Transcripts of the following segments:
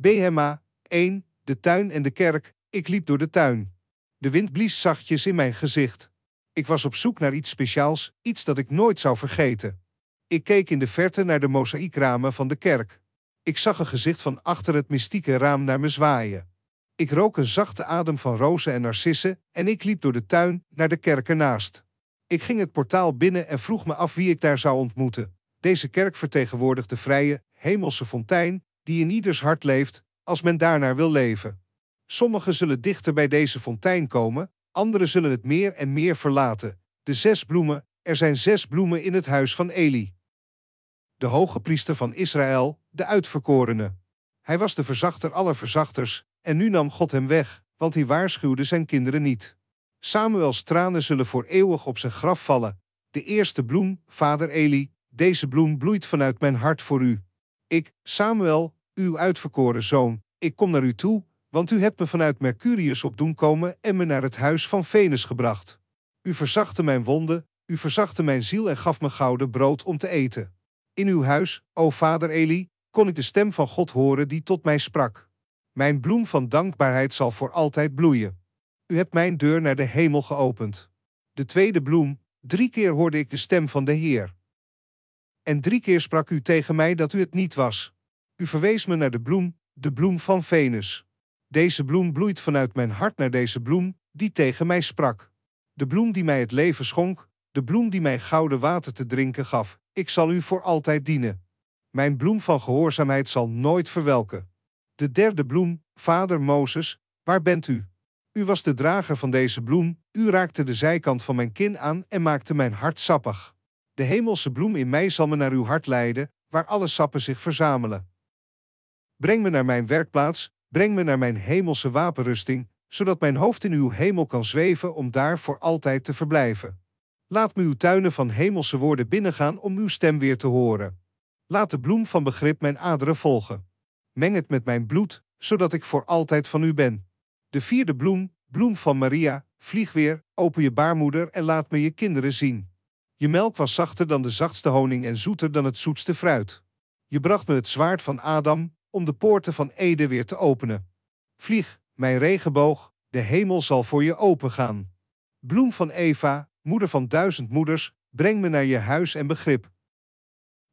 BHMA 1. De tuin en de kerk. Ik liep door de tuin. De wind blies zachtjes in mijn gezicht. Ik was op zoek naar iets speciaals, iets dat ik nooit zou vergeten. Ik keek in de verte naar de mozaïekramen van de kerk. Ik zag een gezicht van achter het mystieke raam naar me zwaaien. Ik rook een zachte adem van rozen en narcissen en ik liep door de tuin naar de kerk ernaast. Ik ging het portaal binnen en vroeg me af wie ik daar zou ontmoeten. Deze kerk vertegenwoordigt de vrije, hemelse fontein die in ieders hart leeft als men daarnaar wil leven. Sommigen zullen dichter bij deze fontein komen, anderen zullen het meer en meer verlaten. De zes bloemen, er zijn zes bloemen in het huis van Eli. De hoge priester van Israël, de uitverkorene. Hij was de verzachter aller verzachters, en nu nam God hem weg, want hij waarschuwde zijn kinderen niet. Samuels tranen zullen voor eeuwig op zijn graf vallen. De eerste bloem, vader Eli, deze bloem bloeit vanuit mijn hart voor u. Ik, Samuel, uw uitverkoren zoon, ik kom naar u toe, want u hebt me vanuit Mercurius op doen komen en me naar het huis van Venus gebracht. U verzachtte mijn wonden, u verzachtte mijn ziel en gaf me gouden brood om te eten. In uw huis, o vader Eli, kon ik de stem van God horen die tot mij sprak. Mijn bloem van dankbaarheid zal voor altijd bloeien. U hebt mijn deur naar de hemel geopend. De tweede bloem, drie keer hoorde ik de stem van de Heer. En drie keer sprak u tegen mij dat u het niet was. U verwees me naar de bloem, de bloem van Venus. Deze bloem bloeit vanuit mijn hart naar deze bloem, die tegen mij sprak. De bloem die mij het leven schonk, de bloem die mij gouden water te drinken gaf, ik zal u voor altijd dienen. Mijn bloem van gehoorzaamheid zal nooit verwelken. De derde bloem, vader Mozes, waar bent u? U was de drager van deze bloem, u raakte de zijkant van mijn kin aan en maakte mijn hart sappig. De hemelse bloem in mij zal me naar uw hart leiden, waar alle sappen zich verzamelen. Breng me naar mijn werkplaats, breng me naar mijn hemelse wapenrusting, zodat mijn hoofd in uw hemel kan zweven om daar voor altijd te verblijven. Laat me uw tuinen van hemelse woorden binnengaan om uw stem weer te horen. Laat de bloem van begrip mijn aderen volgen. Meng het met mijn bloed, zodat ik voor altijd van u ben. De vierde bloem, bloem van Maria, vlieg weer, open je baarmoeder en laat me je kinderen zien. Je melk was zachter dan de zachtste honing en zoeter dan het zoetste fruit. Je bracht me het zwaard van Adam, om de poorten van Ede weer te openen. Vlieg, mijn regenboog, de hemel zal voor je opengaan. Bloem van Eva, moeder van duizend moeders, breng me naar je huis en begrip.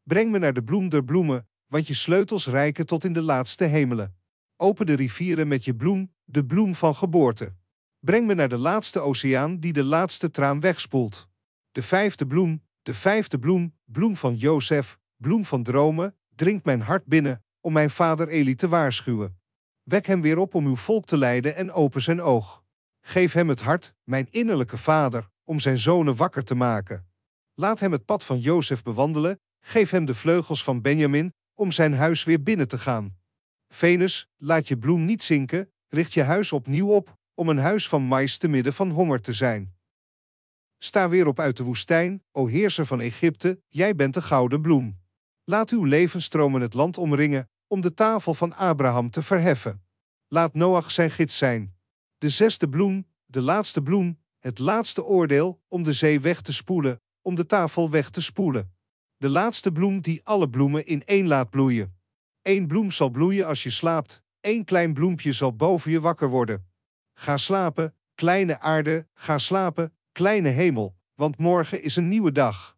Breng me naar de bloem der bloemen, want je sleutels reiken tot in de laatste hemelen. Open de rivieren met je bloem, de bloem van geboorte. Breng me naar de laatste oceaan die de laatste traan wegspoelt. De vijfde bloem, de vijfde bloem, bloem van Jozef, bloem van dromen, dringt mijn hart binnen, om mijn vader Eli te waarschuwen. Wek hem weer op om uw volk te leiden en open zijn oog. Geef hem het hart, mijn innerlijke vader, om zijn zonen wakker te maken. Laat hem het pad van Jozef bewandelen, geef hem de vleugels van Benjamin, om zijn huis weer binnen te gaan. Venus, laat je bloem niet zinken, richt je huis opnieuw op, om een huis van mais te midden van honger te zijn. Sta weer op uit de woestijn, o heerser van Egypte, jij bent de gouden bloem. Laat uw levensstromen het land omringen, om de tafel van Abraham te verheffen. Laat Noach zijn gids zijn. De zesde bloem, de laatste bloem, het laatste oordeel, om de zee weg te spoelen, om de tafel weg te spoelen. De laatste bloem die alle bloemen in één laat bloeien. Eén bloem zal bloeien als je slaapt, één klein bloempje zal boven je wakker worden. Ga slapen, kleine aarde, ga slapen, kleine hemel, want morgen is een nieuwe dag.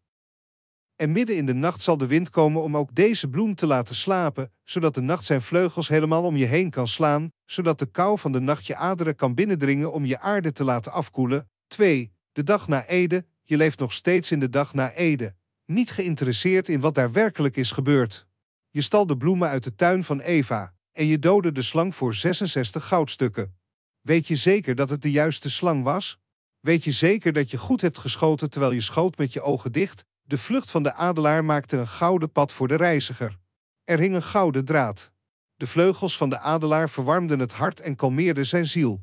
En midden in de nacht zal de wind komen om ook deze bloem te laten slapen, zodat de nacht zijn vleugels helemaal om je heen kan slaan, zodat de kou van de nacht je aderen kan binnendringen om je aarde te laten afkoelen. 2. De dag na Ede, je leeft nog steeds in de dag na Ede, niet geïnteresseerd in wat daar werkelijk is gebeurd. Je stal de bloemen uit de tuin van Eva, en je doodde de slang voor 66 goudstukken. Weet je zeker dat het de juiste slang was? Weet je zeker dat je goed hebt geschoten terwijl je schoot met je ogen dicht? De vlucht van de adelaar maakte een gouden pad voor de reiziger. Er hing een gouden draad. De vleugels van de adelaar verwarmden het hart en kalmeerden zijn ziel.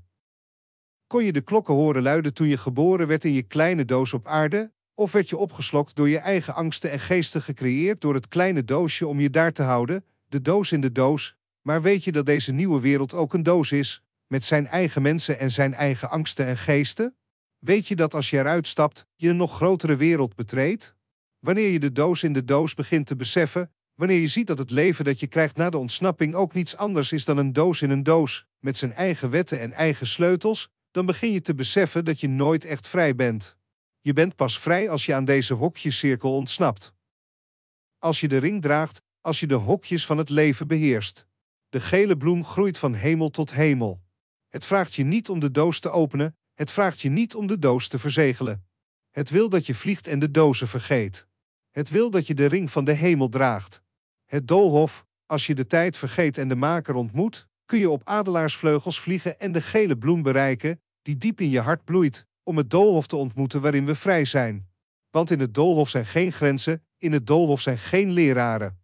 Kon je de klokken horen luiden toen je geboren werd in je kleine doos op aarde? Of werd je opgeslokt door je eigen angsten en geesten gecreëerd door het kleine doosje om je daar te houden, de doos in de doos? Maar weet je dat deze nieuwe wereld ook een doos is, met zijn eigen mensen en zijn eigen angsten en geesten? Weet je dat als je eruit stapt, je een nog grotere wereld betreedt? Wanneer je de doos in de doos begint te beseffen, Wanneer je ziet dat het leven dat je krijgt na de ontsnapping ook niets anders is dan een doos in een doos, met zijn eigen wetten en eigen sleutels, dan begin je te beseffen dat je nooit echt vrij bent. Je bent pas vrij als je aan deze hokjescirkel ontsnapt. Als je de ring draagt, als je de hokjes van het leven beheerst. De gele bloem groeit van hemel tot hemel. Het vraagt je niet om de doos te openen, het vraagt je niet om de doos te verzegelen. Het wil dat je vliegt en de dozen vergeet. Het wil dat je de ring van de hemel draagt. Het doolhof, als je de tijd vergeet en de maker ontmoet, kun je op adelaarsvleugels vliegen en de gele bloem bereiken, die diep in je hart bloeit, om het doolhof te ontmoeten waarin we vrij zijn. Want in het doolhof zijn geen grenzen, in het doolhof zijn geen leraren.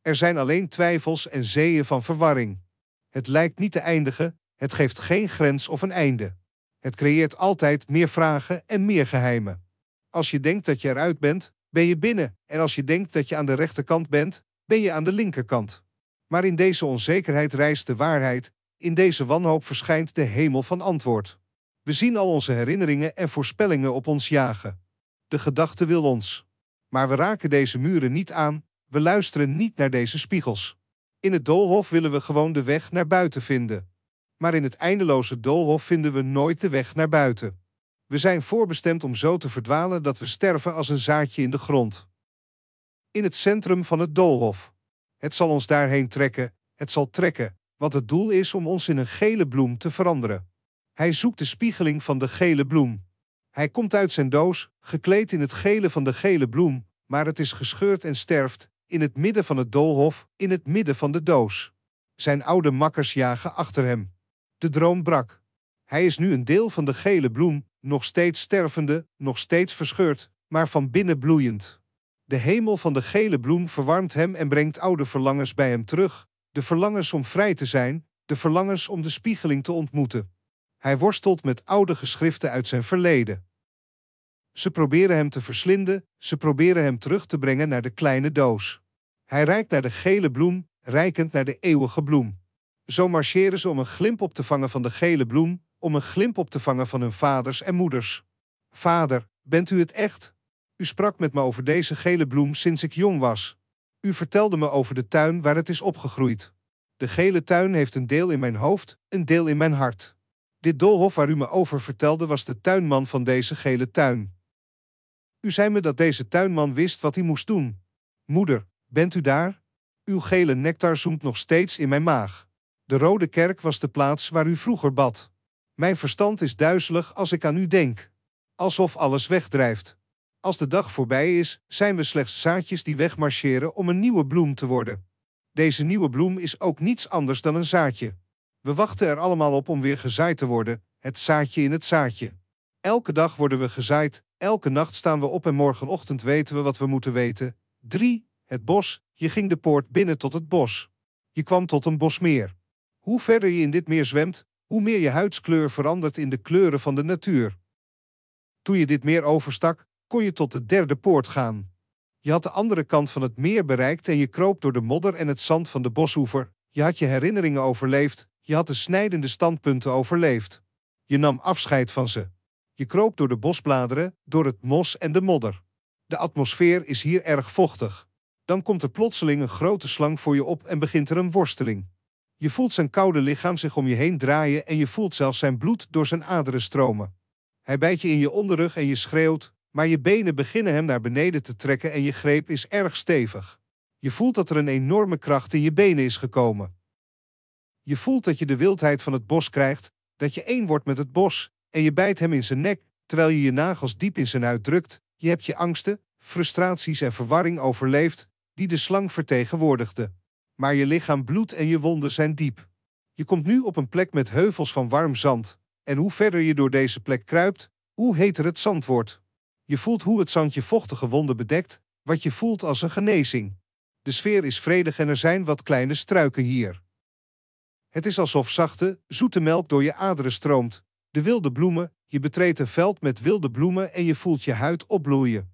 Er zijn alleen twijfels en zeeën van verwarring. Het lijkt niet te eindigen, het geeft geen grens of een einde. Het creëert altijd meer vragen en meer geheimen. Als je denkt dat je eruit bent, ben je binnen, en als je denkt dat je aan de rechterkant bent, ben je aan de linkerkant. Maar in deze onzekerheid reist de waarheid, in deze wanhoop verschijnt de hemel van antwoord. We zien al onze herinneringen en voorspellingen op ons jagen. De gedachte wil ons. Maar we raken deze muren niet aan, we luisteren niet naar deze spiegels. In het doolhof willen we gewoon de weg naar buiten vinden. Maar in het eindeloze doolhof vinden we nooit de weg naar buiten. We zijn voorbestemd om zo te verdwalen dat we sterven als een zaadje in de grond. In het centrum van het doolhof. Het zal ons daarheen trekken, het zal trekken, want het doel is om ons in een gele bloem te veranderen. Hij zoekt de spiegeling van de gele bloem. Hij komt uit zijn doos, gekleed in het gele van de gele bloem, maar het is gescheurd en sterft, in het midden van het doolhof, in het midden van de doos. Zijn oude makkers jagen achter hem. De droom brak. Hij is nu een deel van de gele bloem, nog steeds stervende, nog steeds verscheurd, maar van binnen bloeiend. De hemel van de gele bloem verwarmt hem en brengt oude verlangens bij hem terug, de verlangens om vrij te zijn, de verlangens om de spiegeling te ontmoeten. Hij worstelt met oude geschriften uit zijn verleden. Ze proberen hem te verslinden, ze proberen hem terug te brengen naar de kleine doos. Hij reikt naar de gele bloem, reikend naar de eeuwige bloem. Zo marcheren ze om een glimp op te vangen van de gele bloem, om een glimp op te vangen van hun vaders en moeders. Vader, bent u het echt? U sprak met me over deze gele bloem sinds ik jong was. U vertelde me over de tuin waar het is opgegroeid. De gele tuin heeft een deel in mijn hoofd, een deel in mijn hart. Dit doolhof waar u me over vertelde was de tuinman van deze gele tuin. U zei me dat deze tuinman wist wat hij moest doen. Moeder, bent u daar? Uw gele nectar zoemt nog steeds in mijn maag. De Rode Kerk was de plaats waar u vroeger bad. Mijn verstand is duizelig als ik aan u denk. Alsof alles wegdrijft. Als de dag voorbij is, zijn we slechts zaadjes die wegmarcheren om een nieuwe bloem te worden. Deze nieuwe bloem is ook niets anders dan een zaadje. We wachten er allemaal op om weer gezaaid te worden, het zaadje in het zaadje. Elke dag worden we gezaaid, elke nacht staan we op en morgenochtend weten we wat we moeten weten. 3. Het bos, je ging de poort binnen tot het bos. Je kwam tot een bosmeer. Hoe verder je in dit meer zwemt, hoe meer je huidskleur verandert in de kleuren van de natuur. Toen je dit meer overstak, kon je tot de derde poort gaan. Je had de andere kant van het meer bereikt en je kroop door de modder en het zand van de bosoever. Je had je herinneringen overleefd, je had de snijdende standpunten overleefd. Je nam afscheid van ze. Je kroop door de bosbladeren, door het mos en de modder. De atmosfeer is hier erg vochtig. Dan komt er plotseling een grote slang voor je op en begint er een worsteling. Je voelt zijn koude lichaam zich om je heen draaien en je voelt zelfs zijn bloed door zijn aderen stromen. Hij bijt je in je onderrug en je schreeuwt, maar je benen beginnen hem naar beneden te trekken en je greep is erg stevig. Je voelt dat er een enorme kracht in je benen is gekomen. Je voelt dat je de wildheid van het bos krijgt, dat je één wordt met het bos, en je bijt hem in zijn nek, terwijl je je nagels diep in zijn huid drukt. Je hebt je angsten, frustraties en verwarring overleefd, die de slang vertegenwoordigde maar je lichaam bloedt en je wonden zijn diep. Je komt nu op een plek met heuvels van warm zand, en hoe verder je door deze plek kruipt, hoe heter het zand wordt. Je voelt hoe het zand je vochtige wonden bedekt, wat je voelt als een genezing. De sfeer is vredig en er zijn wat kleine struiken hier. Het is alsof zachte, zoete melk door je aderen stroomt. De wilde bloemen, je betreedt een veld met wilde bloemen en je voelt je huid opbloeien.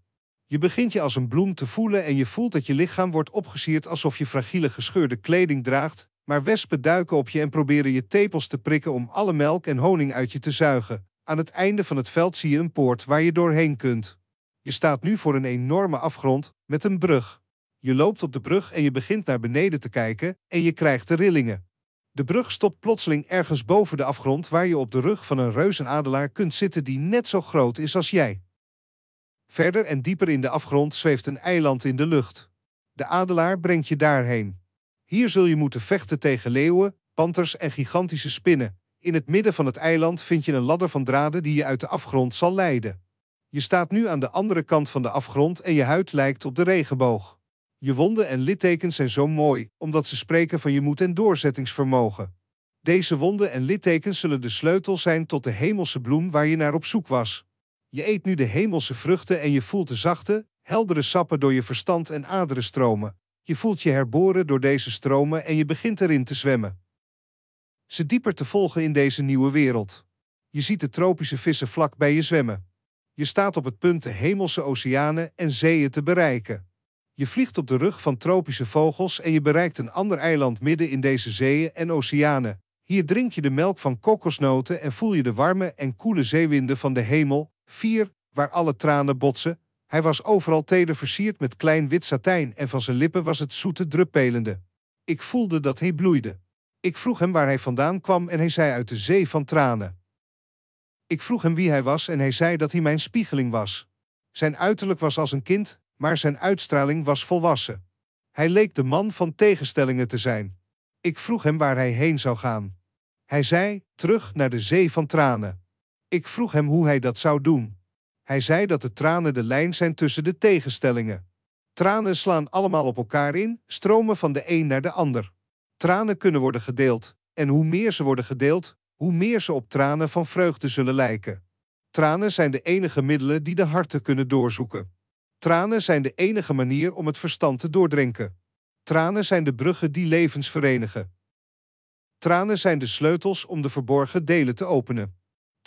Je begint je als een bloem te voelen en je voelt dat je lichaam wordt opgesierd alsof je fragiele gescheurde kleding draagt, maar wespen duiken op je en proberen je tepels te prikken om alle melk en honing uit je te zuigen. Aan het einde van het veld zie je een poort waar je doorheen kunt. Je staat nu voor een enorme afgrond, met een brug. Je loopt op de brug en je begint naar beneden te kijken en je krijgt de rillingen. De brug stopt plotseling ergens boven de afgrond waar je op de rug van een reuzenadelaar kunt zitten die net zo groot is als jij. Verder en dieper in de afgrond zweeft een eiland in de lucht. De adelaar brengt je daarheen. Hier zul je moeten vechten tegen leeuwen, panters en gigantische spinnen. In het midden van het eiland vind je een ladder van draden die je uit de afgrond zal leiden. Je staat nu aan de andere kant van de afgrond en je huid lijkt op de regenboog. Je wonden en littekens zijn zo mooi, omdat ze spreken van je moed en doorzettingsvermogen. Deze wonden en littekens zullen de sleutel zijn tot de hemelse bloem waar je naar op zoek was. Je eet nu de hemelse vruchten en je voelt de zachte, heldere sappen door je verstand en aderen stromen. Je voelt je herboren door deze stromen en je begint erin te zwemmen. Ze dieper te volgen in deze nieuwe wereld. Je ziet de tropische vissen vlak bij je zwemmen. Je staat op het punt de hemelse oceanen en zeeën te bereiken. Je vliegt op de rug van tropische vogels en je bereikt een ander eiland midden in deze zeeën en oceanen. Hier drink je de melk van kokosnoten en voel je de warme en koele zeewinden van de hemel. 4. Waar alle tranen botsen. Hij was overal teder versierd met klein wit satijn en van zijn lippen was het zoete druppelende. Ik voelde dat hij bloeide. Ik vroeg hem waar hij vandaan kwam en hij zei uit de zee van tranen. Ik vroeg hem wie hij was en hij zei dat hij mijn spiegeling was. Zijn uiterlijk was als een kind, maar zijn uitstraling was volwassen. Hij leek de man van tegenstellingen te zijn. Ik vroeg hem waar hij heen zou gaan. Hij zei: terug naar de zee van tranen. Ik vroeg hem hoe hij dat zou doen. Hij zei dat de tranen de lijn zijn tussen de tegenstellingen. Tranen slaan allemaal op elkaar in, stromen van de een naar de ander. Tranen kunnen worden gedeeld, en hoe meer ze worden gedeeld, hoe meer ze op tranen van vreugde zullen lijken. Tranen zijn de enige middelen die de harten kunnen doorzoeken. Tranen zijn de enige manier om het verstand te doordrinken. Tranen zijn de bruggen die levens verenigen. Tranen zijn de sleutels om de verborgen delen te openen.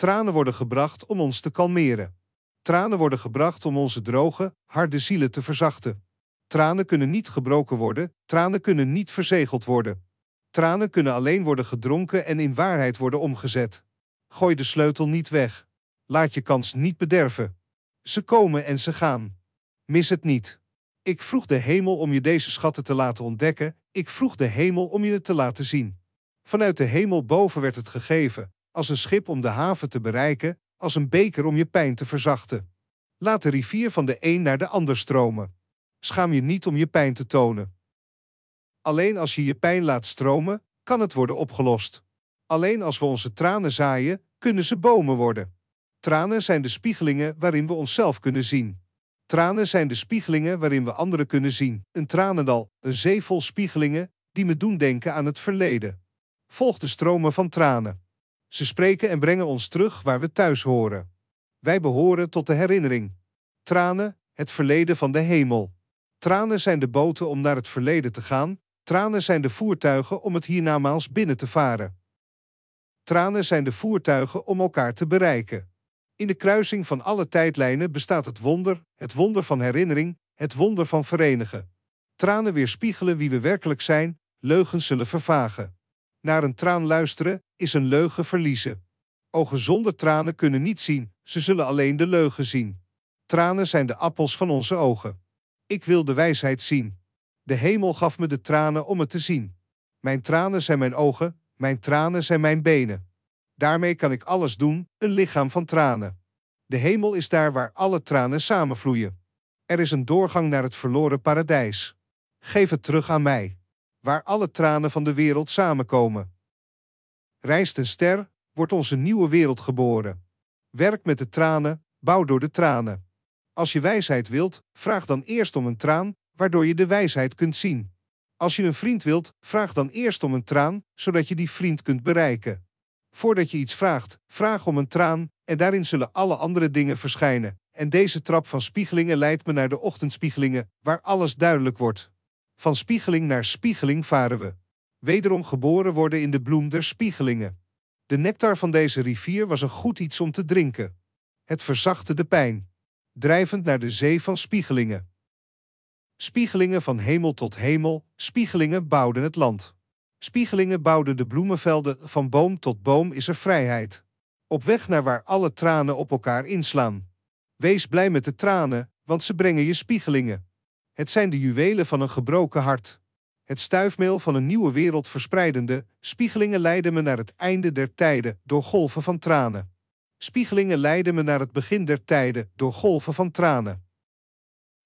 Tranen worden gebracht om ons te kalmeren. Tranen worden gebracht om onze droge, harde zielen te verzachten. Tranen kunnen niet gebroken worden, tranen kunnen niet verzegeld worden. Tranen kunnen alleen worden gedronken en in waarheid worden omgezet. Gooi de sleutel niet weg. Laat je kans niet bederven. Ze komen en ze gaan. Mis het niet. Ik vroeg de hemel om je deze schatten te laten ontdekken, ik vroeg de hemel om je het te laten zien. Vanuit de hemel boven werd het gegeven, als een schip om de haven te bereiken, als een beker om je pijn te verzachten. Laat de rivier van de een naar de ander stromen. Schaam je niet om je pijn te tonen. Alleen als je je pijn laat stromen, kan het worden opgelost. Alleen als we onze tranen zaaien, kunnen ze bomen worden. Tranen zijn de spiegelingen waarin we onszelf kunnen zien. Tranen zijn de spiegelingen waarin we anderen kunnen zien. Een tranendal, een zee vol spiegelingen, die me doen denken aan het verleden. Volg de stromen van tranen. Ze spreken en brengen ons terug waar we thuis horen. Wij behoren tot de herinnering. Tranen, het verleden van de hemel. Tranen zijn de boten om naar het verleden te gaan, tranen zijn de voertuigen om het hiernamaals binnen te varen. Tranen zijn de voertuigen om elkaar te bereiken. In de kruising van alle tijdlijnen bestaat het wonder, het wonder van herinnering, het wonder van verenigen. Tranen weerspiegelen wie we werkelijk zijn, leugens zullen vervagen. Naar een traan luisteren is een leugen verliezen. Ogen zonder tranen kunnen niet zien, ze zullen alleen de leugen zien. Tranen zijn de appels van onze ogen. Ik wil de wijsheid zien. De hemel gaf me de tranen om het te zien. Mijn tranen zijn mijn ogen, mijn tranen zijn mijn benen. Daarmee kan ik alles doen, een lichaam van tranen. De hemel is daar waar alle tranen samenvloeien. Er is een doorgang naar het verloren paradijs. Geef het terug aan mij. Waar alle tranen van de wereld samenkomen. Rijst een ster, wordt onze nieuwe wereld geboren. Werk met de tranen, bouw door de tranen. Als je wijsheid wilt, vraag dan eerst om een traan, waardoor je de wijsheid kunt zien. Als je een vriend wilt, vraag dan eerst om een traan, zodat je die vriend kunt bereiken. Voordat je iets vraagt, vraag om een traan, en daarin zullen alle andere dingen verschijnen. En deze trap van spiegelingen leidt me naar de ochtendspiegelingen, waar alles duidelijk wordt. Van spiegeling naar spiegeling varen we. Wederom geboren worden in de bloem der spiegelingen. De nectar van deze rivier was een goed iets om te drinken. Het verzachtte de pijn. Drijvend naar de zee van spiegelingen. Spiegelingen van hemel tot hemel, spiegelingen bouwden het land. Spiegelingen bouwden de bloemenvelden, van boom tot boom is er vrijheid. Op weg naar waar alle tranen op elkaar inslaan. Wees blij met de tranen, want ze brengen je spiegelingen. Het zijn de juwelen van een gebroken hart. Het stuifmeel van een nieuwe wereld verspreidende, spiegelingen leiden me naar het einde der tijden door golven van tranen. Spiegelingen leiden me naar het begin der tijden door golven van tranen.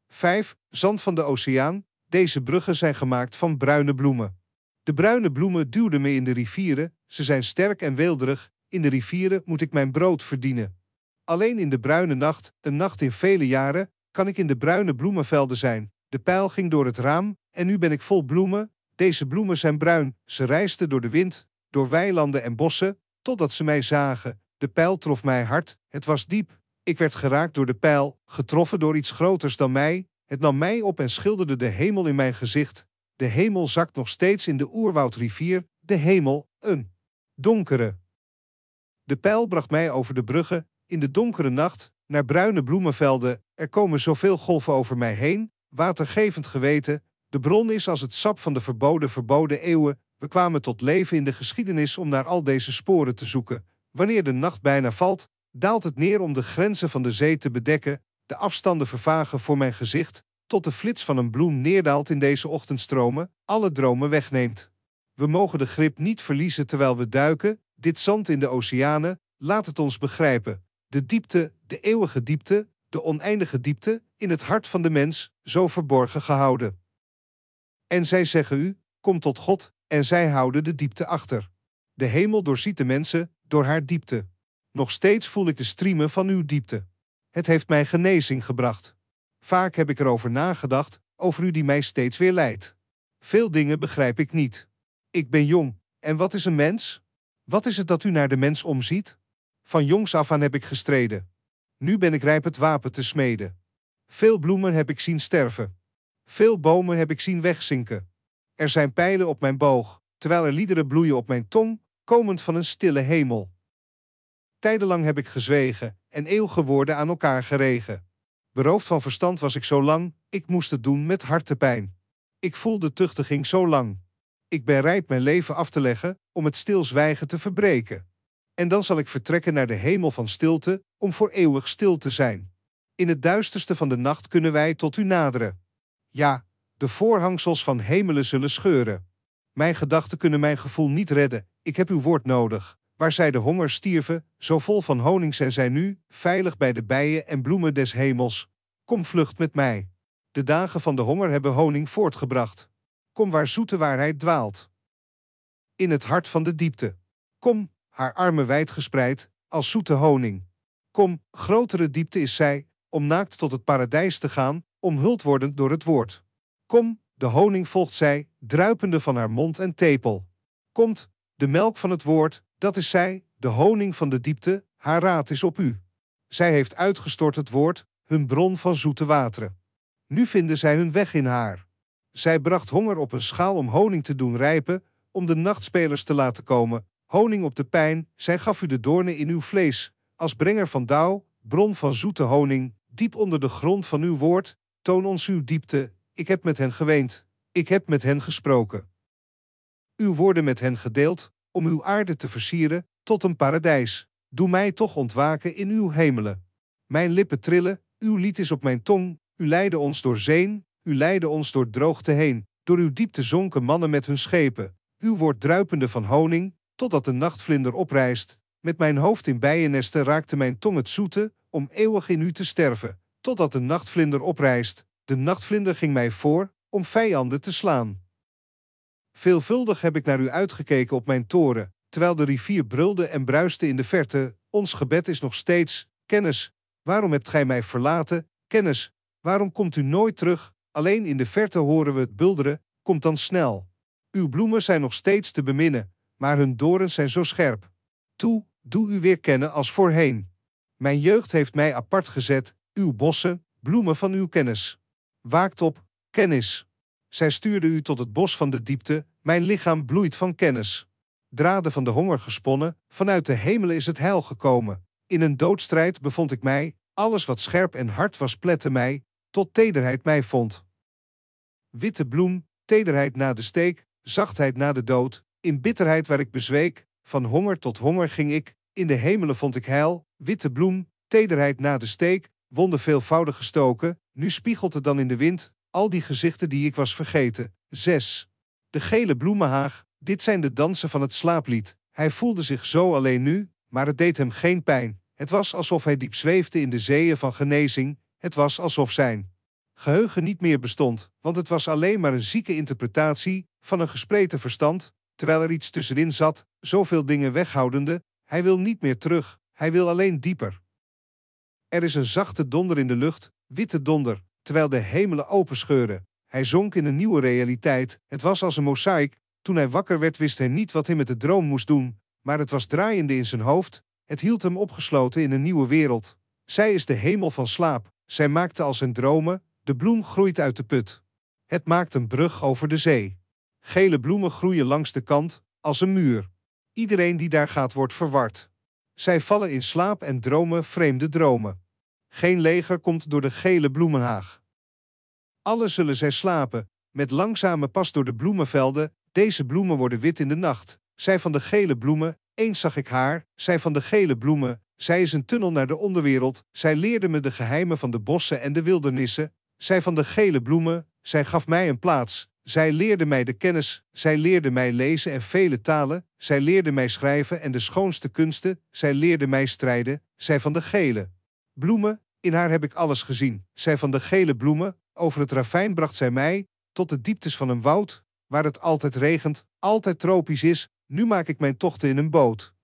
5. Zand van de oceaan. Deze bruggen zijn gemaakt van bruine bloemen. De bruine bloemen duwden me in de rivieren, ze zijn sterk en weelderig, in de rivieren moet ik mijn brood verdienen. Alleen in de bruine nacht, een nacht in vele jaren, kan ik in de bruine bloemenvelden zijn. De pijl ging door het raam, en nu ben ik vol bloemen. Deze bloemen zijn bruin, ze reisden door de wind, door weilanden en bossen, totdat ze mij zagen. De pijl trof mij hard, het was diep. Ik werd geraakt door de pijl, getroffen door iets groters dan mij. Het nam mij op en schilderde de hemel in mijn gezicht. De hemel zakt nog steeds in de oerwoudrivier, de hemel, een donkere. De pijl bracht mij over de bruggen, in de donkere nacht, naar bruine bloemenvelden. Er komen zoveel golven over mij heen, watergevend geweten. De bron is als het sap van de verboden verboden eeuwen. We kwamen tot leven in de geschiedenis om naar al deze sporen te zoeken. Wanneer de nacht bijna valt, daalt het neer om de grenzen van de zee te bedekken. De afstanden vervagen voor mijn gezicht, tot de flits van een bloem neerdaalt in deze ochtendstromen, alle dromen wegneemt. We mogen de grip niet verliezen terwijl we duiken, dit zand in de oceanen, laat het ons begrijpen. De diepte, de eeuwige diepte, de oneindige diepte, in het hart van de mens, zo verborgen gehouden. En zij zeggen u, kom tot God, en zij houden de diepte achter. De hemel doorziet de mensen, door haar diepte. Nog steeds voel ik de striemen van uw diepte. Het heeft mij genezing gebracht. Vaak heb ik erover nagedacht, over u die mij steeds weer leidt. Veel dingen begrijp ik niet. Ik ben jong, en wat is een mens? Wat is het dat u naar de mens omziet? Van jongs af aan heb ik gestreden. Nu ben ik rijp het wapen te smeden. Veel bloemen heb ik zien sterven. Veel bomen heb ik zien wegzinken. Er zijn pijlen op mijn boog, terwijl er liederen bloeien op mijn tong, komend van een stille hemel. Tijdenlang heb ik gezwegen en eeuwige woorden aan elkaar geregen. Beroofd van verstand was ik zo lang, ik moest het doen met hartepijn. Ik voelde tuchtiging zo lang. Ik ben rijp mijn leven af te leggen, om het stilzwijgen te verbreken. En dan zal ik vertrekken naar de hemel van stilte, om voor eeuwig stil te zijn. In het duisterste van de nacht kunnen wij tot u naderen. Ja, de voorhangsels van hemelen zullen scheuren. Mijn gedachten kunnen mijn gevoel niet redden, ik heb uw woord nodig. Waar zij de honger stierven, zo vol van honing zijn zij nu, veilig bij de bijen en bloemen des hemels. Kom vlucht met mij. De dagen van de honger hebben honing voortgebracht. Kom waar zoete waarheid dwaalt. In het hart van de diepte. Kom, haar armen wijd gespreid, als zoete honing. Kom, grotere diepte is zij, om naakt tot het paradijs te gaan, omhuld wordend door het woord. Kom, de honing volgt zij, druipende van haar mond en tepel. Komt, de melk van het woord, dat is zij, de honing van de diepte, haar raad is op u. Zij heeft uitgestort het woord, hun bron van zoete wateren. Nu vinden zij hun weg in haar. Zij bracht honger op een schaal om honing te doen rijpen, om de nachtspelers te laten komen. Honing op de pijn, zij gaf u de doornen in uw vlees. Als brenger van dauw, bron van zoete honing, diep onder de grond van uw woord, toon ons uw diepte. Ik heb met hen geweend, ik heb met hen gesproken. Uw woorden met hen gedeeld, om uw aarde te versieren, tot een paradijs. Doe mij toch ontwaken in uw hemelen. Mijn lippen trillen, uw lied is op mijn tong, u leidde ons door zeen, u leidde ons door droogte heen, door uw diepte zonken mannen met hun schepen. Uw woord druipende van honing, totdat de nachtvlinder oprijst. Met mijn hoofd in bijennesten raakte mijn tong het zoete, om eeuwig in u te sterven, totdat de nachtvlinder oprijst. De nachtvlinder ging mij voor, om vijanden te slaan. Veelvuldig heb ik naar u uitgekeken op mijn toren, terwijl de rivier brulde en bruiste in de verte. Ons gebed is nog steeds: Kennis, waarom hebt gij mij verlaten? Kennis, waarom komt u nooit terug? Alleen in de verte horen we het bulderen, komt dan snel. Uw bloemen zijn nog steeds te beminnen, maar hun dorens zijn zo scherp. Toe, doe u weer kennen als voorheen. Mijn jeugd heeft mij apart gezet, uw bossen, bloemen van uw kennis. Waakt op, kennis. Zij stuurde u tot het bos van de diepte, mijn lichaam bloeit van kennis. Draden van de honger gesponnen, vanuit de hemelen is het heil gekomen. In een doodstrijd bevond ik mij, alles wat scherp en hard was plette mij, tot tederheid mij vond. Witte bloem, tederheid na de steek, zachtheid na de dood, in bitterheid waar ik bezweek, van honger tot honger ging ik, in de hemelen vond ik heil, witte bloem, tederheid na de steek, wonden veelvoudig gestoken, nu spiegelt het dan in de wind, Al die gezichten die ik was vergeten. 6. De gele bloemenhaag, dit zijn de dansen van het slaaplied. Hij voelde zich zo alleen nu, maar het deed hem geen pijn. Het was alsof hij diep zweefde in de zeeën van genezing. Het was alsof zijn geheugen niet meer bestond, want het was alleen maar een zieke interpretatie van een gespleten verstand, terwijl er iets tussenin zat, zoveel dingen weghoudende. Hij wil niet meer terug, hij wil alleen dieper. Er is een zachte donder in de lucht, witte donder, terwijl de hemelen openscheuren. Hij zonk in een nieuwe realiteit. Het was als een mozaïek. Toen hij wakker werd, wist hij niet wat hij met de droom moest doen, maar het was draaiende in zijn hoofd. Het hield hem opgesloten in een nieuwe wereld. Zij is de hemel van slaap. Zij maakte als zijn dromen. De bloem groeit uit de put. Het maakt een brug over de zee. Gele bloemen groeien langs de kant, als een muur. Iedereen die daar gaat wordt verward. Zij vallen in slaap en dromen vreemde dromen. Geen leger komt door de gele bloemenhaag. Alle zullen zij slapen, met langzame pas door de bloemenvelden. Deze bloemen worden wit in de nacht. Zij van de gele bloemen, eens zag ik haar, zij van de gele bloemen. Zij is een tunnel naar de onderwereld. Zij leerde me de geheimen van de bossen en de wildernissen. Zij van de gele bloemen, zij gaf mij een plaats. Zij leerde mij de kennis, zij leerde mij lezen en vele talen, zij leerde mij schrijven en de schoonste kunsten, zij leerde mij strijden, zij van de gele bloemen, in haar heb ik alles gezien. Zij van de gele bloemen, over het ravijn bracht zij mij, tot de dieptes van een woud, waar het altijd regent, altijd tropisch is, nu maak ik mijn tochten in een boot.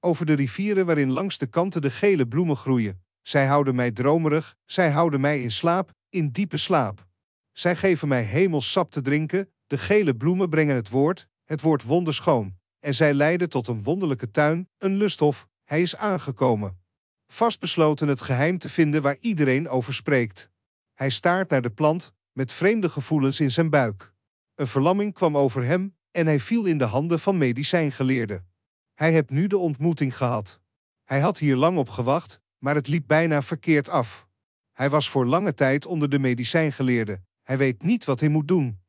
Over de rivieren waarin langs de kanten de gele bloemen groeien. Zij houden mij dromerig, zij houden mij in slaap, in diepe slaap. Zij geven mij hemels sap te drinken, de gele bloemen brengen het woord, het woord wonderschoon. En zij leiden tot een wonderlijke tuin, een lusthof, hij is aangekomen. Vastbesloten het geheim te vinden waar iedereen over spreekt. Hij staart naar de plant, met vreemde gevoelens in zijn buik. Een verlamming kwam over hem en hij viel in de handen van medicijngeleerden. Hij heeft nu de ontmoeting gehad. Hij had hier lang op gewacht, maar het liep bijna verkeerd af. Hij was voor lange tijd onder de medicijngeleerden. Hij weet niet wat hij moet doen.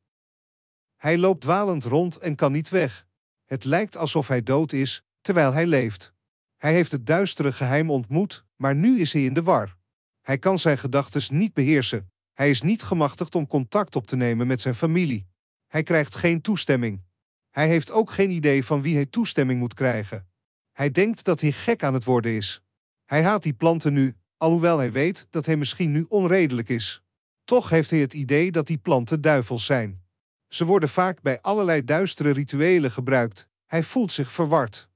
Hij loopt dwalend rond en kan niet weg. Het lijkt alsof hij dood is, terwijl hij leeft. Hij heeft het duistere geheim ontmoet, maar nu is hij in de war. Hij kan zijn gedachten niet beheersen. Hij is niet gemachtigd om contact op te nemen met zijn familie. Hij krijgt geen toestemming. Hij heeft ook geen idee van wie hij toestemming moet krijgen. Hij denkt dat hij gek aan het worden is. Hij haat die planten nu, alhoewel hij weet dat hij misschien nu onredelijk is. Toch heeft hij het idee dat die planten duivels zijn. Ze worden vaak bij allerlei duistere rituelen gebruikt. Hij voelt zich verward.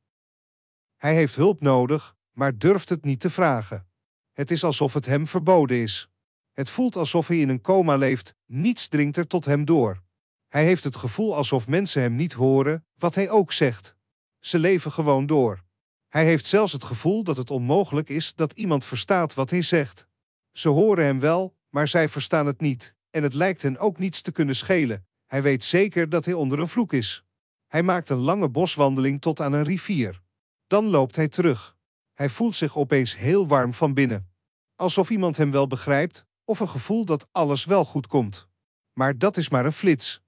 Hij heeft hulp nodig, maar durft het niet te vragen. Het is alsof het hem verboden is. Het voelt alsof hij in een coma leeft, niets dringt er tot hem door. Hij heeft het gevoel alsof mensen hem niet horen, wat hij ook zegt. Ze leven gewoon door. Hij heeft zelfs het gevoel dat het onmogelijk is dat iemand verstaat wat hij zegt. Ze horen hem wel, maar zij verstaan het niet, en het lijkt hen ook niets te kunnen schelen. Hij weet zeker dat hij onder een vloek is. Hij maakt een lange boswandeling tot aan een rivier. Dan loopt hij terug. Hij voelt zich opeens heel warm van binnen. Alsof iemand hem wel begrijpt, of een gevoel dat alles wel goed komt. Maar dat is maar een flits.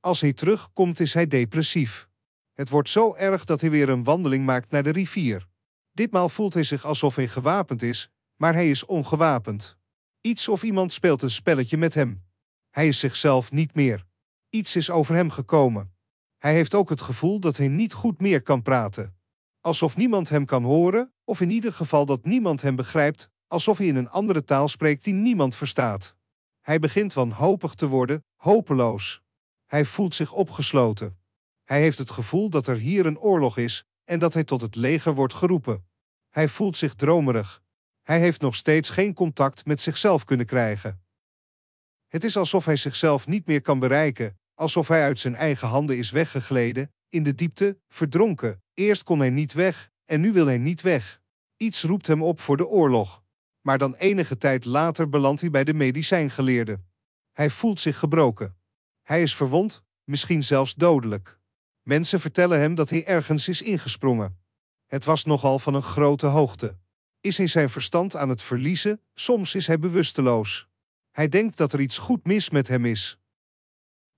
Als hij terugkomt is hij depressief. Het wordt zo erg dat hij weer een wandeling maakt naar de rivier. Ditmaal voelt hij zich alsof hij gewapend is, maar hij is ongewapend. Iets of iemand speelt een spelletje met hem. Hij is zichzelf niet meer. Iets is over hem gekomen. Hij heeft ook het gevoel dat hij niet goed meer kan praten. Alsof niemand hem kan horen, of in ieder geval dat niemand hem begrijpt, alsof hij in een andere taal spreekt die niemand verstaat. Hij begint wanhopig te worden, hopeloos. Hij voelt zich opgesloten. Hij heeft het gevoel dat er hier een oorlog is en dat hij tot het leger wordt geroepen. Hij voelt zich dromerig. Hij heeft nog steeds geen contact met zichzelf kunnen krijgen. Het is alsof hij zichzelf niet meer kan bereiken, alsof hij uit zijn eigen handen is weggegleden, in de diepte, verdronken. Eerst kon hij niet weg, en nu wil hij niet weg. Iets roept hem op voor de oorlog. Maar dan enige tijd later belandt hij bij de medicijngeleerde. Hij voelt zich gebroken. Hij is verwond, misschien zelfs dodelijk. Mensen vertellen hem dat hij ergens is ingesprongen. Het was nogal van een grote hoogte. Is hij zijn verstand aan het verliezen? Soms is hij bewusteloos. Hij denkt dat er iets goed mis met hem is.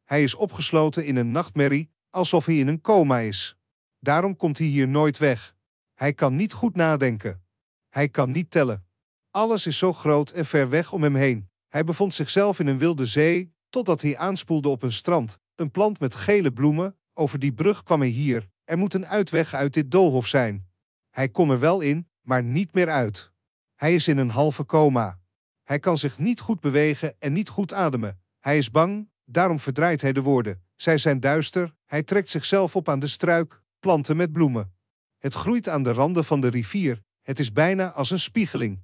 Hij is opgesloten in een nachtmerrie, alsof hij in een coma is. Daarom komt hij hier nooit weg. Hij kan niet goed nadenken. Hij kan niet tellen. Alles is zo groot en ver weg om hem heen. Hij bevond zichzelf in een wilde zee, totdat hij aanspoelde op een strand, een plant met gele bloemen, over die brug kwam hij hier, er moet een uitweg uit dit doolhof zijn. Hij kon er wel in, maar niet meer uit. Hij is in een halve coma. Hij kan zich niet goed bewegen en niet goed ademen. Hij is bang, daarom verdraait hij de woorden. Zij zijn duister, hij trekt zichzelf op aan de struik, planten met bloemen. Het groeit aan de randen van de rivier, het is bijna als een spiegeling.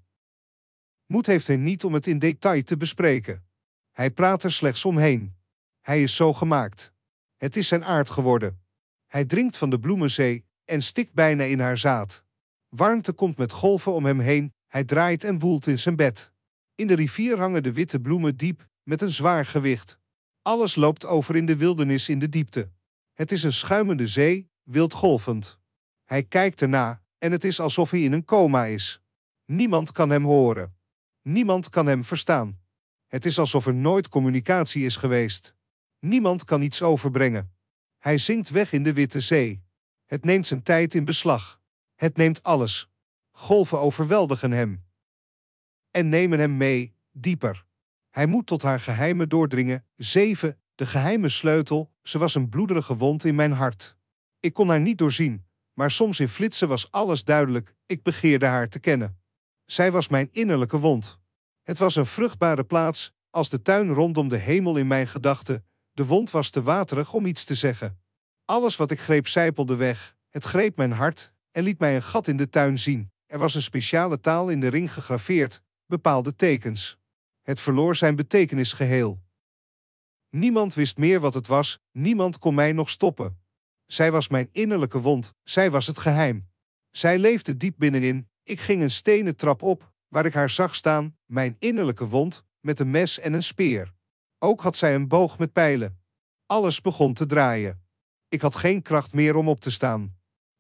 Moed heeft hij niet om het in detail te bespreken. Hij praat er slechts omheen. Hij is zo gemaakt. Het is zijn aard geworden. Hij drinkt van de bloemenzee en stikt bijna in haar zaad. Warmte komt met golven om hem heen, hij draait en woelt in zijn bed. In de rivier hangen de witte bloemen diep, met een zwaar gewicht. Alles loopt over in de wildernis in de diepte. Het is een schuimende zee, wildgolvend. Hij kijkt erna, en het is alsof hij in een coma is. Niemand kan hem horen. Niemand kan hem verstaan. Het is alsof er nooit communicatie is geweest. Niemand kan iets overbrengen. Hij zinkt weg in de Witte Zee. Het neemt zijn tijd in beslag. Het neemt alles. Golven overweldigen hem. En nemen hem mee, dieper. Hij moet tot haar geheimen doordringen. 7. De geheime sleutel, ze was een bloederige wond in mijn hart. Ik kon haar niet doorzien, maar soms in flitsen was alles duidelijk. Ik begeerde haar te kennen. Zij was mijn innerlijke wond. Het was een vruchtbare plaats, als de tuin rondom de hemel in mijn gedachten. De wond was te waterig om iets te zeggen. Alles wat ik greep zijpelde weg. Het greep mijn hart en liet mij een gat in de tuin zien. Er was een speciale taal in de ring gegraveerd, bepaalde tekens. Het verloor zijn betekenis geheel. Niemand wist meer wat het was, niemand kon mij nog stoppen. Zij was mijn innerlijke wond, zij was het geheim. Zij leefde diep binnenin, ik ging een stenen trap op, waar ik haar zag staan, mijn innerlijke wond, met een mes en een speer. Ook had zij een boog met pijlen. Alles begon te draaien. Ik had geen kracht meer om op te staan.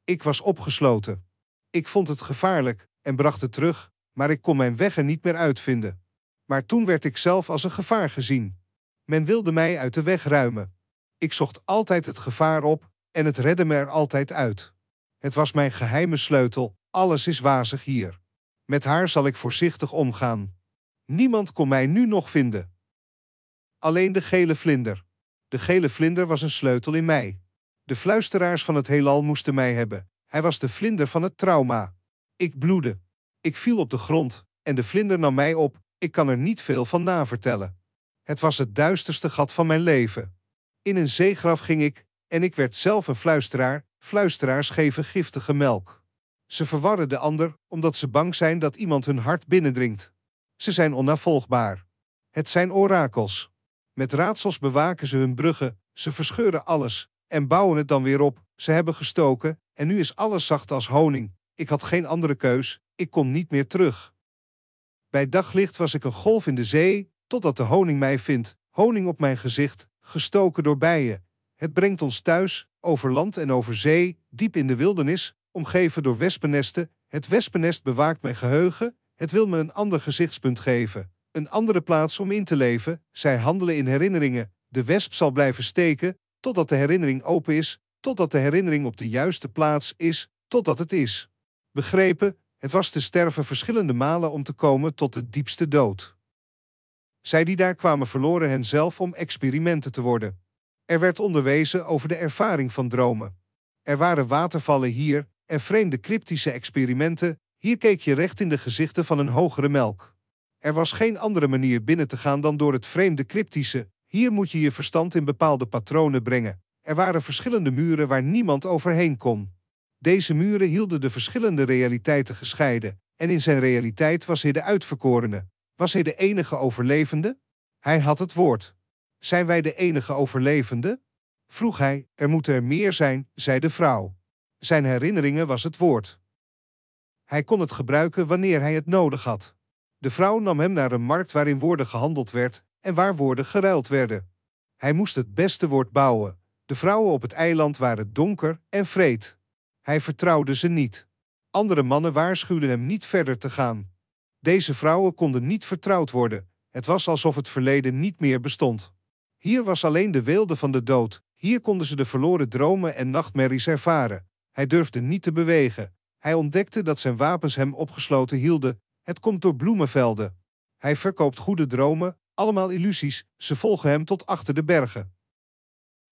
Ik was opgesloten. Ik vond het gevaarlijk en bracht het terug, maar ik kon mijn weg er niet meer uitvinden. Maar toen werd ik zelf als een gevaar gezien. Men wilde mij uit de weg ruimen. Ik zocht altijd het gevaar op en het redde me er altijd uit. Het was mijn geheime sleutel, alles is wazig hier. Met haar zal ik voorzichtig omgaan. Niemand kon mij nu nog vinden. Alleen de gele vlinder. De gele vlinder was een sleutel in mij. De fluisteraars van het heelal moesten mij hebben. Hij was de vlinder van het trauma. Ik bloedde. Ik viel op de grond en de vlinder nam mij op. Ik kan er niet veel van navertellen. Het was het duisterste gat van mijn leven. In een zeegraf ging ik en ik werd zelf een fluisteraar. Fluisteraars geven giftige melk. Ze verwarren de ander omdat ze bang zijn dat iemand hun hart binnendringt. Ze zijn onnavolgbaar. Het zijn orakels. Met raadsels bewaken ze hun bruggen, ze verscheuren alles en bouwen het dan weer op. Ze hebben gestoken en nu is alles zacht als honing. Ik had geen andere keus, ik kon niet meer terug. Bij daglicht was ik een golf in de zee, totdat de honing mij vindt, honing op mijn gezicht, gestoken door bijen. Het brengt ons thuis, over land en over zee, diep in de wildernis, omgeven door wespennesten. Het wespennest bewaakt mijn geheugen, het wil me een ander gezichtspunt geven, een andere plaats om in te leven. Zij handelen in herinneringen. De wesp zal blijven steken, totdat de herinnering open is, totdat de herinnering op de juiste plaats is, totdat het is. Begrepen, het was te sterven verschillende malen om te komen tot de diepste dood. Zij die daar kwamen verloren hen zelf om experimenten te worden. Er werd onderwezen over de ervaring van dromen. Er waren watervallen hier en vreemde cryptische experimenten. Hier keek je recht in de gezichten van een hogere melk. Er was geen andere manier binnen te gaan dan door het vreemde cryptische. Hier moet je je verstand in bepaalde patronen brengen. Er waren verschillende muren waar niemand overheen kon. Deze muren hielden de verschillende realiteiten gescheiden, en in zijn realiteit was hij de uitverkorene. Was hij de enige overlevende? Hij had het woord. Zijn wij de enige overlevende? Vroeg hij, er moeten er meer zijn, zei de vrouw. Zijn herinneringen was het woord. Hij kon het gebruiken wanneer hij het nodig had. De vrouw nam hem naar een markt waarin woorden gehandeld werd en waar woorden geruild werden. Hij moest het beste woord bouwen. De vrouwen op het eiland waren donker en vreed. Hij vertrouwde ze niet. Andere mannen waarschuwden hem niet verder te gaan. Deze vrouwen konden niet vertrouwd worden. Het was alsof het verleden niet meer bestond. Hier was alleen de weelde van de dood. Hier konden ze de verloren dromen en nachtmerries ervaren. Hij durfde niet te bewegen. Hij ontdekte dat zijn wapens hem opgesloten hielden. Het komt door bloemenvelden. Hij verkoopt goede dromen, allemaal illusies, ze volgen hem tot achter de bergen.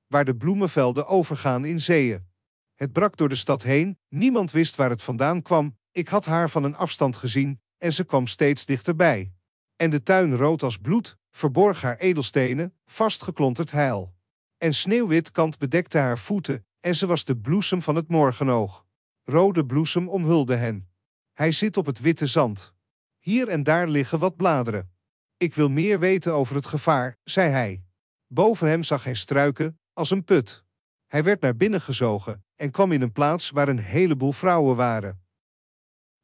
Waar de bloemenvelden overgaan in zeeën. Het brak door de stad heen, niemand wist waar het vandaan kwam, ik had haar van een afstand gezien, en ze kwam steeds dichterbij. En de tuin rood als bloed, verborg haar edelstenen, vastgeklonterd heil. En sneeuwwit kant bedekte haar voeten, en ze was de bloesem van het morgenoog. Rode bloesem omhulde hen. Hij zit op het witte zand. Hier en daar liggen wat bladeren. Ik wil meer weten over het gevaar, zei hij. Boven hem zag hij struiken, als een put. Hij werd naar binnen gezogen en kwam in een plaats waar een heleboel vrouwen waren.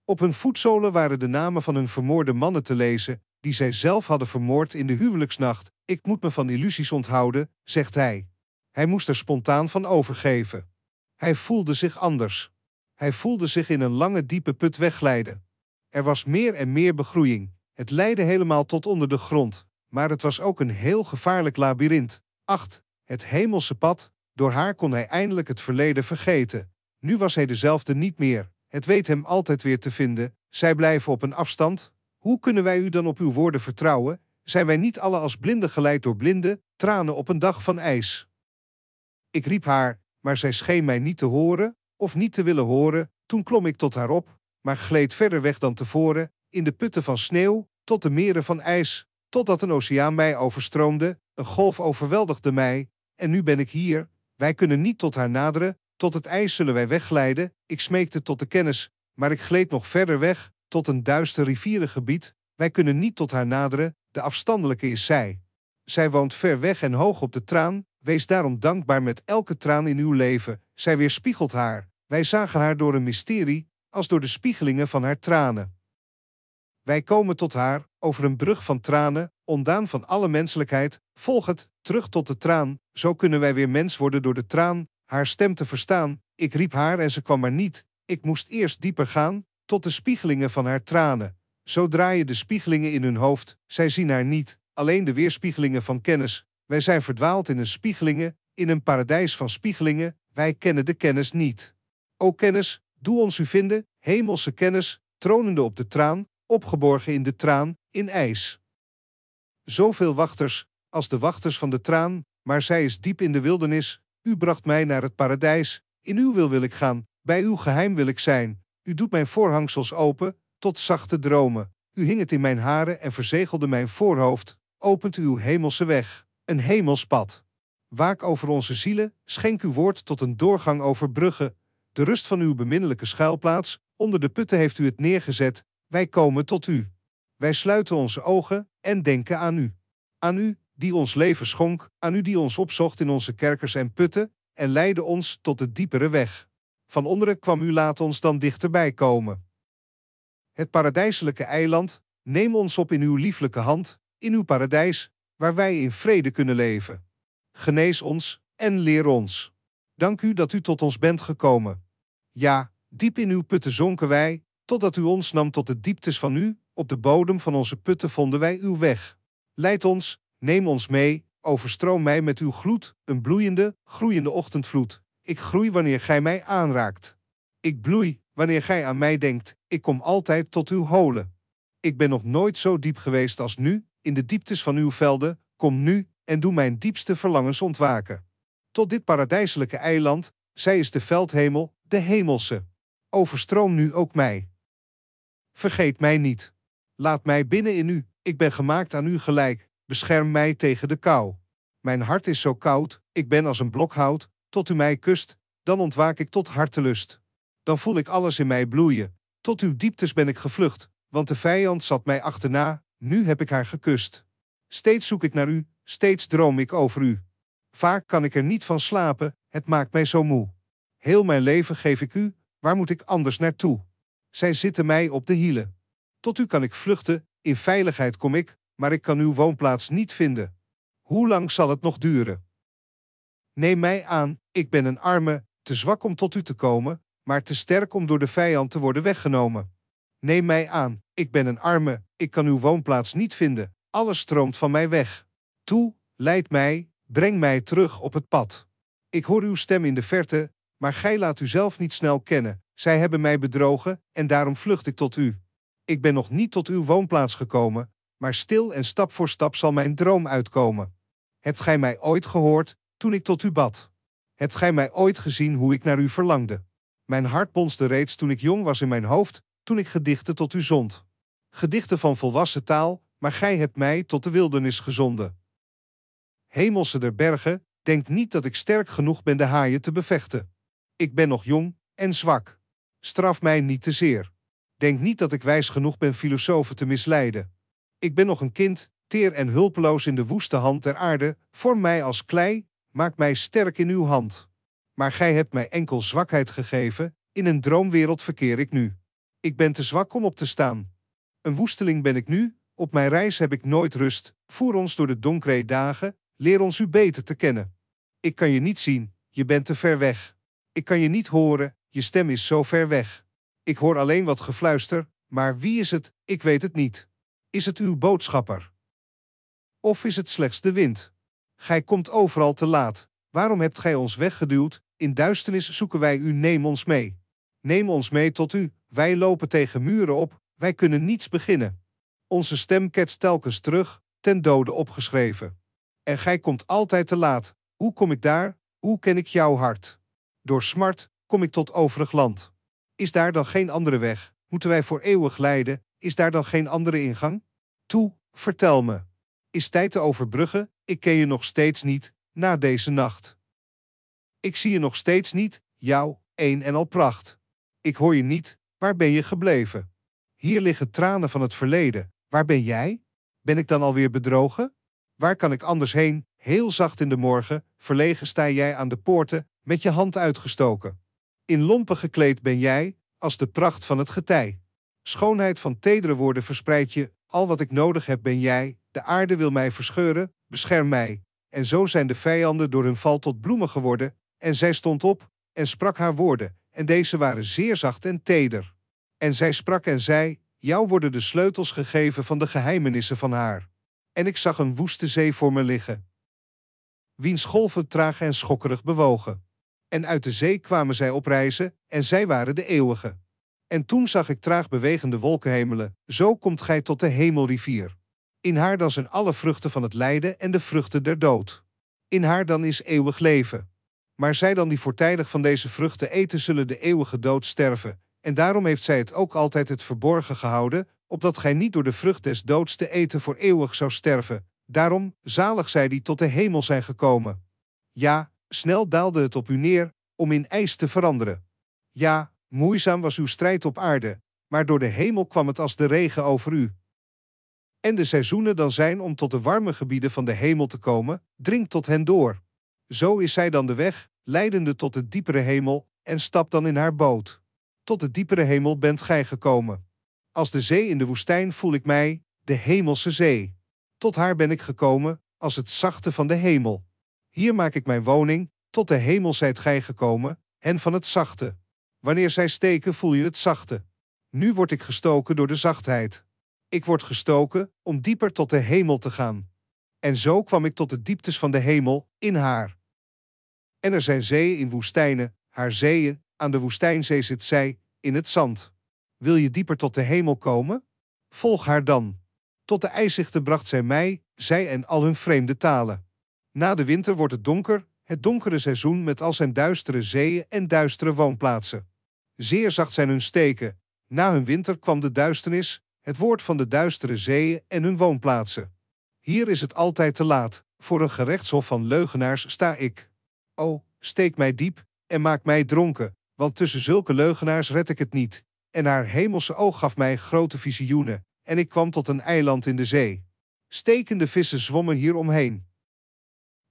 Op hun voetzolen waren de namen van hun vermoorde mannen te lezen, die zij zelf hadden vermoord in de huwelijksnacht. Ik moet me van illusies onthouden, zegt hij. Hij moest er spontaan van overgeven. Hij voelde zich anders. Hij voelde zich in een lange diepe put wegglijden. Er was meer en meer begroeiing. Het leidde helemaal tot onder de grond, maar het was ook een heel gevaarlijk labyrint. 8. Het hemelse pad, door haar kon hij eindelijk het verleden vergeten. Nu was hij dezelfde niet meer. Het weet hem altijd weer te vinden. Zij blijven op een afstand. Hoe kunnen wij u dan op uw woorden vertrouwen? Zijn wij niet alle als blinden geleid door blinden, tranen op een dag van ijs? Ik riep haar, maar zij scheen mij niet te horen, of niet te willen horen. Toen klom ik tot haar op, maar gleed verder weg dan tevoren, in de putten van sneeuw, tot de meren van ijs, totdat een oceaan mij overstroomde, een golf overweldigde mij, en nu ben ik hier. Wij kunnen niet tot haar naderen, tot het ijs zullen wij wegglijden. Ik smeekte tot de kennis, maar ik gleed nog verder weg, tot een duister rivierengebied. Wij kunnen niet tot haar naderen, de afstandelijke is zij. Zij woont ver weg en hoog op de traan, wees daarom dankbaar met elke traan in uw leven. Zij weerspiegelt haar. Wij zagen haar door een mysterie, als door de spiegelingen van haar tranen. Wij komen tot haar, over een brug van tranen, ondaan van alle menselijkheid, volg het, terug tot de traan, zo kunnen wij weer mens worden door de traan, haar stem te verstaan. Ik riep haar en ze kwam maar niet, ik moest eerst dieper gaan, tot de spiegelingen van haar tranen. Zo draaien de spiegelingen in hun hoofd, zij zien haar niet, alleen de weerspiegelingen van kennis. Wij zijn verdwaald in een spiegelingen, in een paradijs van spiegelingen, wij kennen de kennis niet. O kennis, doe ons u vinden, hemelse kennis, tronende op de traan, opgeborgen in de traan, in ijs. Zoveel wachters, als de wachters van de traan, maar zij is diep in de wildernis. U bracht mij naar het paradijs, in uw wil wil ik gaan, bij uw geheim wil ik zijn. U doet mijn voorhangsels open, tot zachte dromen. U hing het in mijn haren en verzegelde mijn voorhoofd, opent uw hemelse weg, een hemels pad. Waak over onze zielen, schenk uw woord tot een doorgang over bruggen. De rust van uw beminnelijke schuilplaats, onder de putten heeft u het neergezet, wij komen tot u. Wij sluiten onze ogen en denken aan u. Aan u, die ons leven schonk, aan u die ons opzocht in onze kerkers en putten, en leidde ons tot de diepere weg. Van onderen kwam u laat ons dan dichterbij komen. Het paradijselijke eiland, neem ons op in uw lieflijke hand, in uw paradijs, waar wij in vrede kunnen leven. Genees ons en leer ons. Dank u dat u tot ons bent gekomen. Ja, diep in uw putten zonken wij, totdat u ons nam tot de dieptes van u, op de bodem van onze putten vonden wij uw weg. Leid ons, neem ons mee, overstroom mij met uw gloed, een bloeiende, groeiende ochtendvloed. Ik groei wanneer gij mij aanraakt. Ik bloei wanneer gij aan mij denkt, ik kom altijd tot uw holen. Ik ben nog nooit zo diep geweest als nu, in de dieptes van uw velden, kom nu en doe mijn diepste verlangens ontwaken. Tot dit paradijselijke eiland, zij is de veldhemel, de hemelse. Overstroom nu ook mij. Vergeet mij niet. Laat mij binnen in u, ik ben gemaakt aan u gelijk, bescherm mij tegen de kou. Mijn hart is zo koud, ik ben als een blok hout, tot u mij kust, dan ontwaak ik tot hartelust. Dan voel ik alles in mij bloeien, tot uw dieptes ben ik gevlucht, want de vijand zat mij achterna, nu heb ik haar gekust. Steeds zoek ik naar u, steeds droom ik over u. Vaak kan ik er niet van slapen, het maakt mij zo moe. Heel mijn leven geef ik u, waar moet ik anders naartoe? Zij zitten mij op de hielen. Tot u kan ik vluchten, in veiligheid kom ik, maar ik kan uw woonplaats niet vinden. Hoe lang zal het nog duren? Neem mij aan, ik ben een arme, te zwak om tot u te komen, maar te sterk om door de vijand te worden weggenomen. Neem mij aan, ik ben een arme, ik kan uw woonplaats niet vinden, alles stroomt van mij weg. Toe, leid mij, breng mij terug op het pad. Ik hoor uw stem in de verte, maar gij laat u zelf niet snel kennen. Zij hebben mij bedrogen, en daarom vlucht ik tot u. Ik ben nog niet tot uw woonplaats gekomen, maar stil en stap voor stap zal mijn droom uitkomen. Hebt gij mij ooit gehoord toen ik tot u bad? Hebt gij mij ooit gezien hoe ik naar u verlangde? Mijn hart bonste reeds toen ik jong was in mijn hoofd, toen ik gedichten tot u zond. Gedichten van volwassen taal, maar gij hebt mij tot de wildernis gezonden. Hemelse der bergen, denk niet dat ik sterk genoeg ben de haaien te bevechten. Ik ben nog jong en zwak. Straf mij niet te zeer. Denk niet dat ik wijs genoeg ben filosofen te misleiden. Ik ben nog een kind, teer en hulpeloos in de woeste hand der aarde, vorm mij als klei, maak mij sterk in uw hand. Maar gij hebt mij enkel zwakheid gegeven, in een droomwereld verkeer ik nu. Ik ben te zwak om op te staan. Een woesteling ben ik nu, op mijn reis heb ik nooit rust, voer ons door de donkere dagen, leer ons u beter te kennen. Ik kan je niet zien, je bent te ver weg. Ik kan je niet horen, je stem is zo ver weg. Ik hoor alleen wat gefluister, maar wie is het, ik weet het niet. Is het uw boodschapper? Of is het slechts de wind? Gij komt overal te laat. Waarom hebt gij ons weggeduwd? In duisternis zoeken wij u, neem ons mee. Neem ons mee tot u, wij lopen tegen muren op, wij kunnen niets beginnen. Onze stem ketst telkens terug, ten dode opgeschreven. En gij komt altijd te laat. Hoe kom ik daar? Hoe ken ik jouw hart? Door smart kom ik tot overig land. Is daar dan geen andere weg? Moeten wij voor eeuwig lijden? Is daar dan geen andere ingang? Toe, vertel me. Is tijd te overbruggen? Ik ken je nog steeds niet, na deze nacht. Ik zie je nog steeds niet, jou, een en al pracht. Ik hoor je niet, waar ben je gebleven? Hier liggen tranen van het verleden, waar ben jij? Ben ik dan alweer bedrogen? Waar kan ik anders heen? Heel zacht in de morgen, verlegen sta jij aan de poorten, met je hand uitgestoken. In lompen gekleed ben jij, als de pracht van het getij. Schoonheid van tedere woorden verspreid je, al wat ik nodig heb ben jij, de aarde wil mij verscheuren, bescherm mij. En zo zijn de vijanden door hun val tot bloemen geworden, en zij stond op, en sprak haar woorden, en deze waren zeer zacht en teder. En zij sprak en zei, jou worden de sleutels gegeven van de geheimenissen van haar. En ik zag een woeste zee voor me liggen. Wiens golven traag en schokkerig bewogen. En uit de zee kwamen zij oprijzen, en zij waren de eeuwige. En toen zag ik traag bewegende wolkenhemelen, zo komt gij tot de hemelrivier. In haar dan zijn alle vruchten van het lijden en de vruchten der dood. In haar dan is eeuwig leven. Maar zij dan die voortijdig van deze vruchten eten, zullen de eeuwige dood sterven. En daarom heeft zij het ook altijd het verborgen gehouden, opdat gij niet door de vrucht des doods te eten voor eeuwig zou sterven. Daarom, zalig zij die tot de hemel zijn gekomen. Ja, snel daalde het op u neer, om in ijs te veranderen. Ja, moeizaam was uw strijd op aarde, maar door de hemel kwam het als de regen over u. En de seizoenen dan zijn om tot de warme gebieden van de hemel te komen, dringt tot hen door. Zo is zij dan de weg, leidende tot de diepere hemel, en stapt dan in haar boot. Tot de diepere hemel bent gij gekomen. Als de zee in de woestijn voel ik mij, de hemelse zee. Tot haar ben ik gekomen, als het zachte van de hemel. Hier maak ik mijn woning, tot de hemel zijt gij gekomen, en van het zachte. Wanneer zij steken, voel je het zachte. Nu word ik gestoken door de zachtheid. Ik word gestoken om dieper tot de hemel te gaan. En zo kwam ik tot de dieptes van de hemel, in haar. En er zijn zeeën in woestijnen, haar zeeën, aan de woestijnzee zit zij, in het zand. Wil je dieper tot de hemel komen? Volg haar dan. Tot de ijzichten bracht zij mij, zij en al hun vreemde talen. Na de winter wordt het donker, het donkere seizoen met al zijn duistere zeeën en duistere woonplaatsen. Zeer zacht zijn hun steken. Na hun winter kwam de duisternis, het woord van de duistere zeeën en hun woonplaatsen. Hier is het altijd te laat, voor een gerechtshof van leugenaars sta ik. O, steek mij diep en maak mij dronken, want tussen zulke leugenaars red ik het niet. En haar hemelse oog gaf mij grote visioenen, en ik kwam tot een eiland in de zee. Stekende vissen zwommen hier omheen.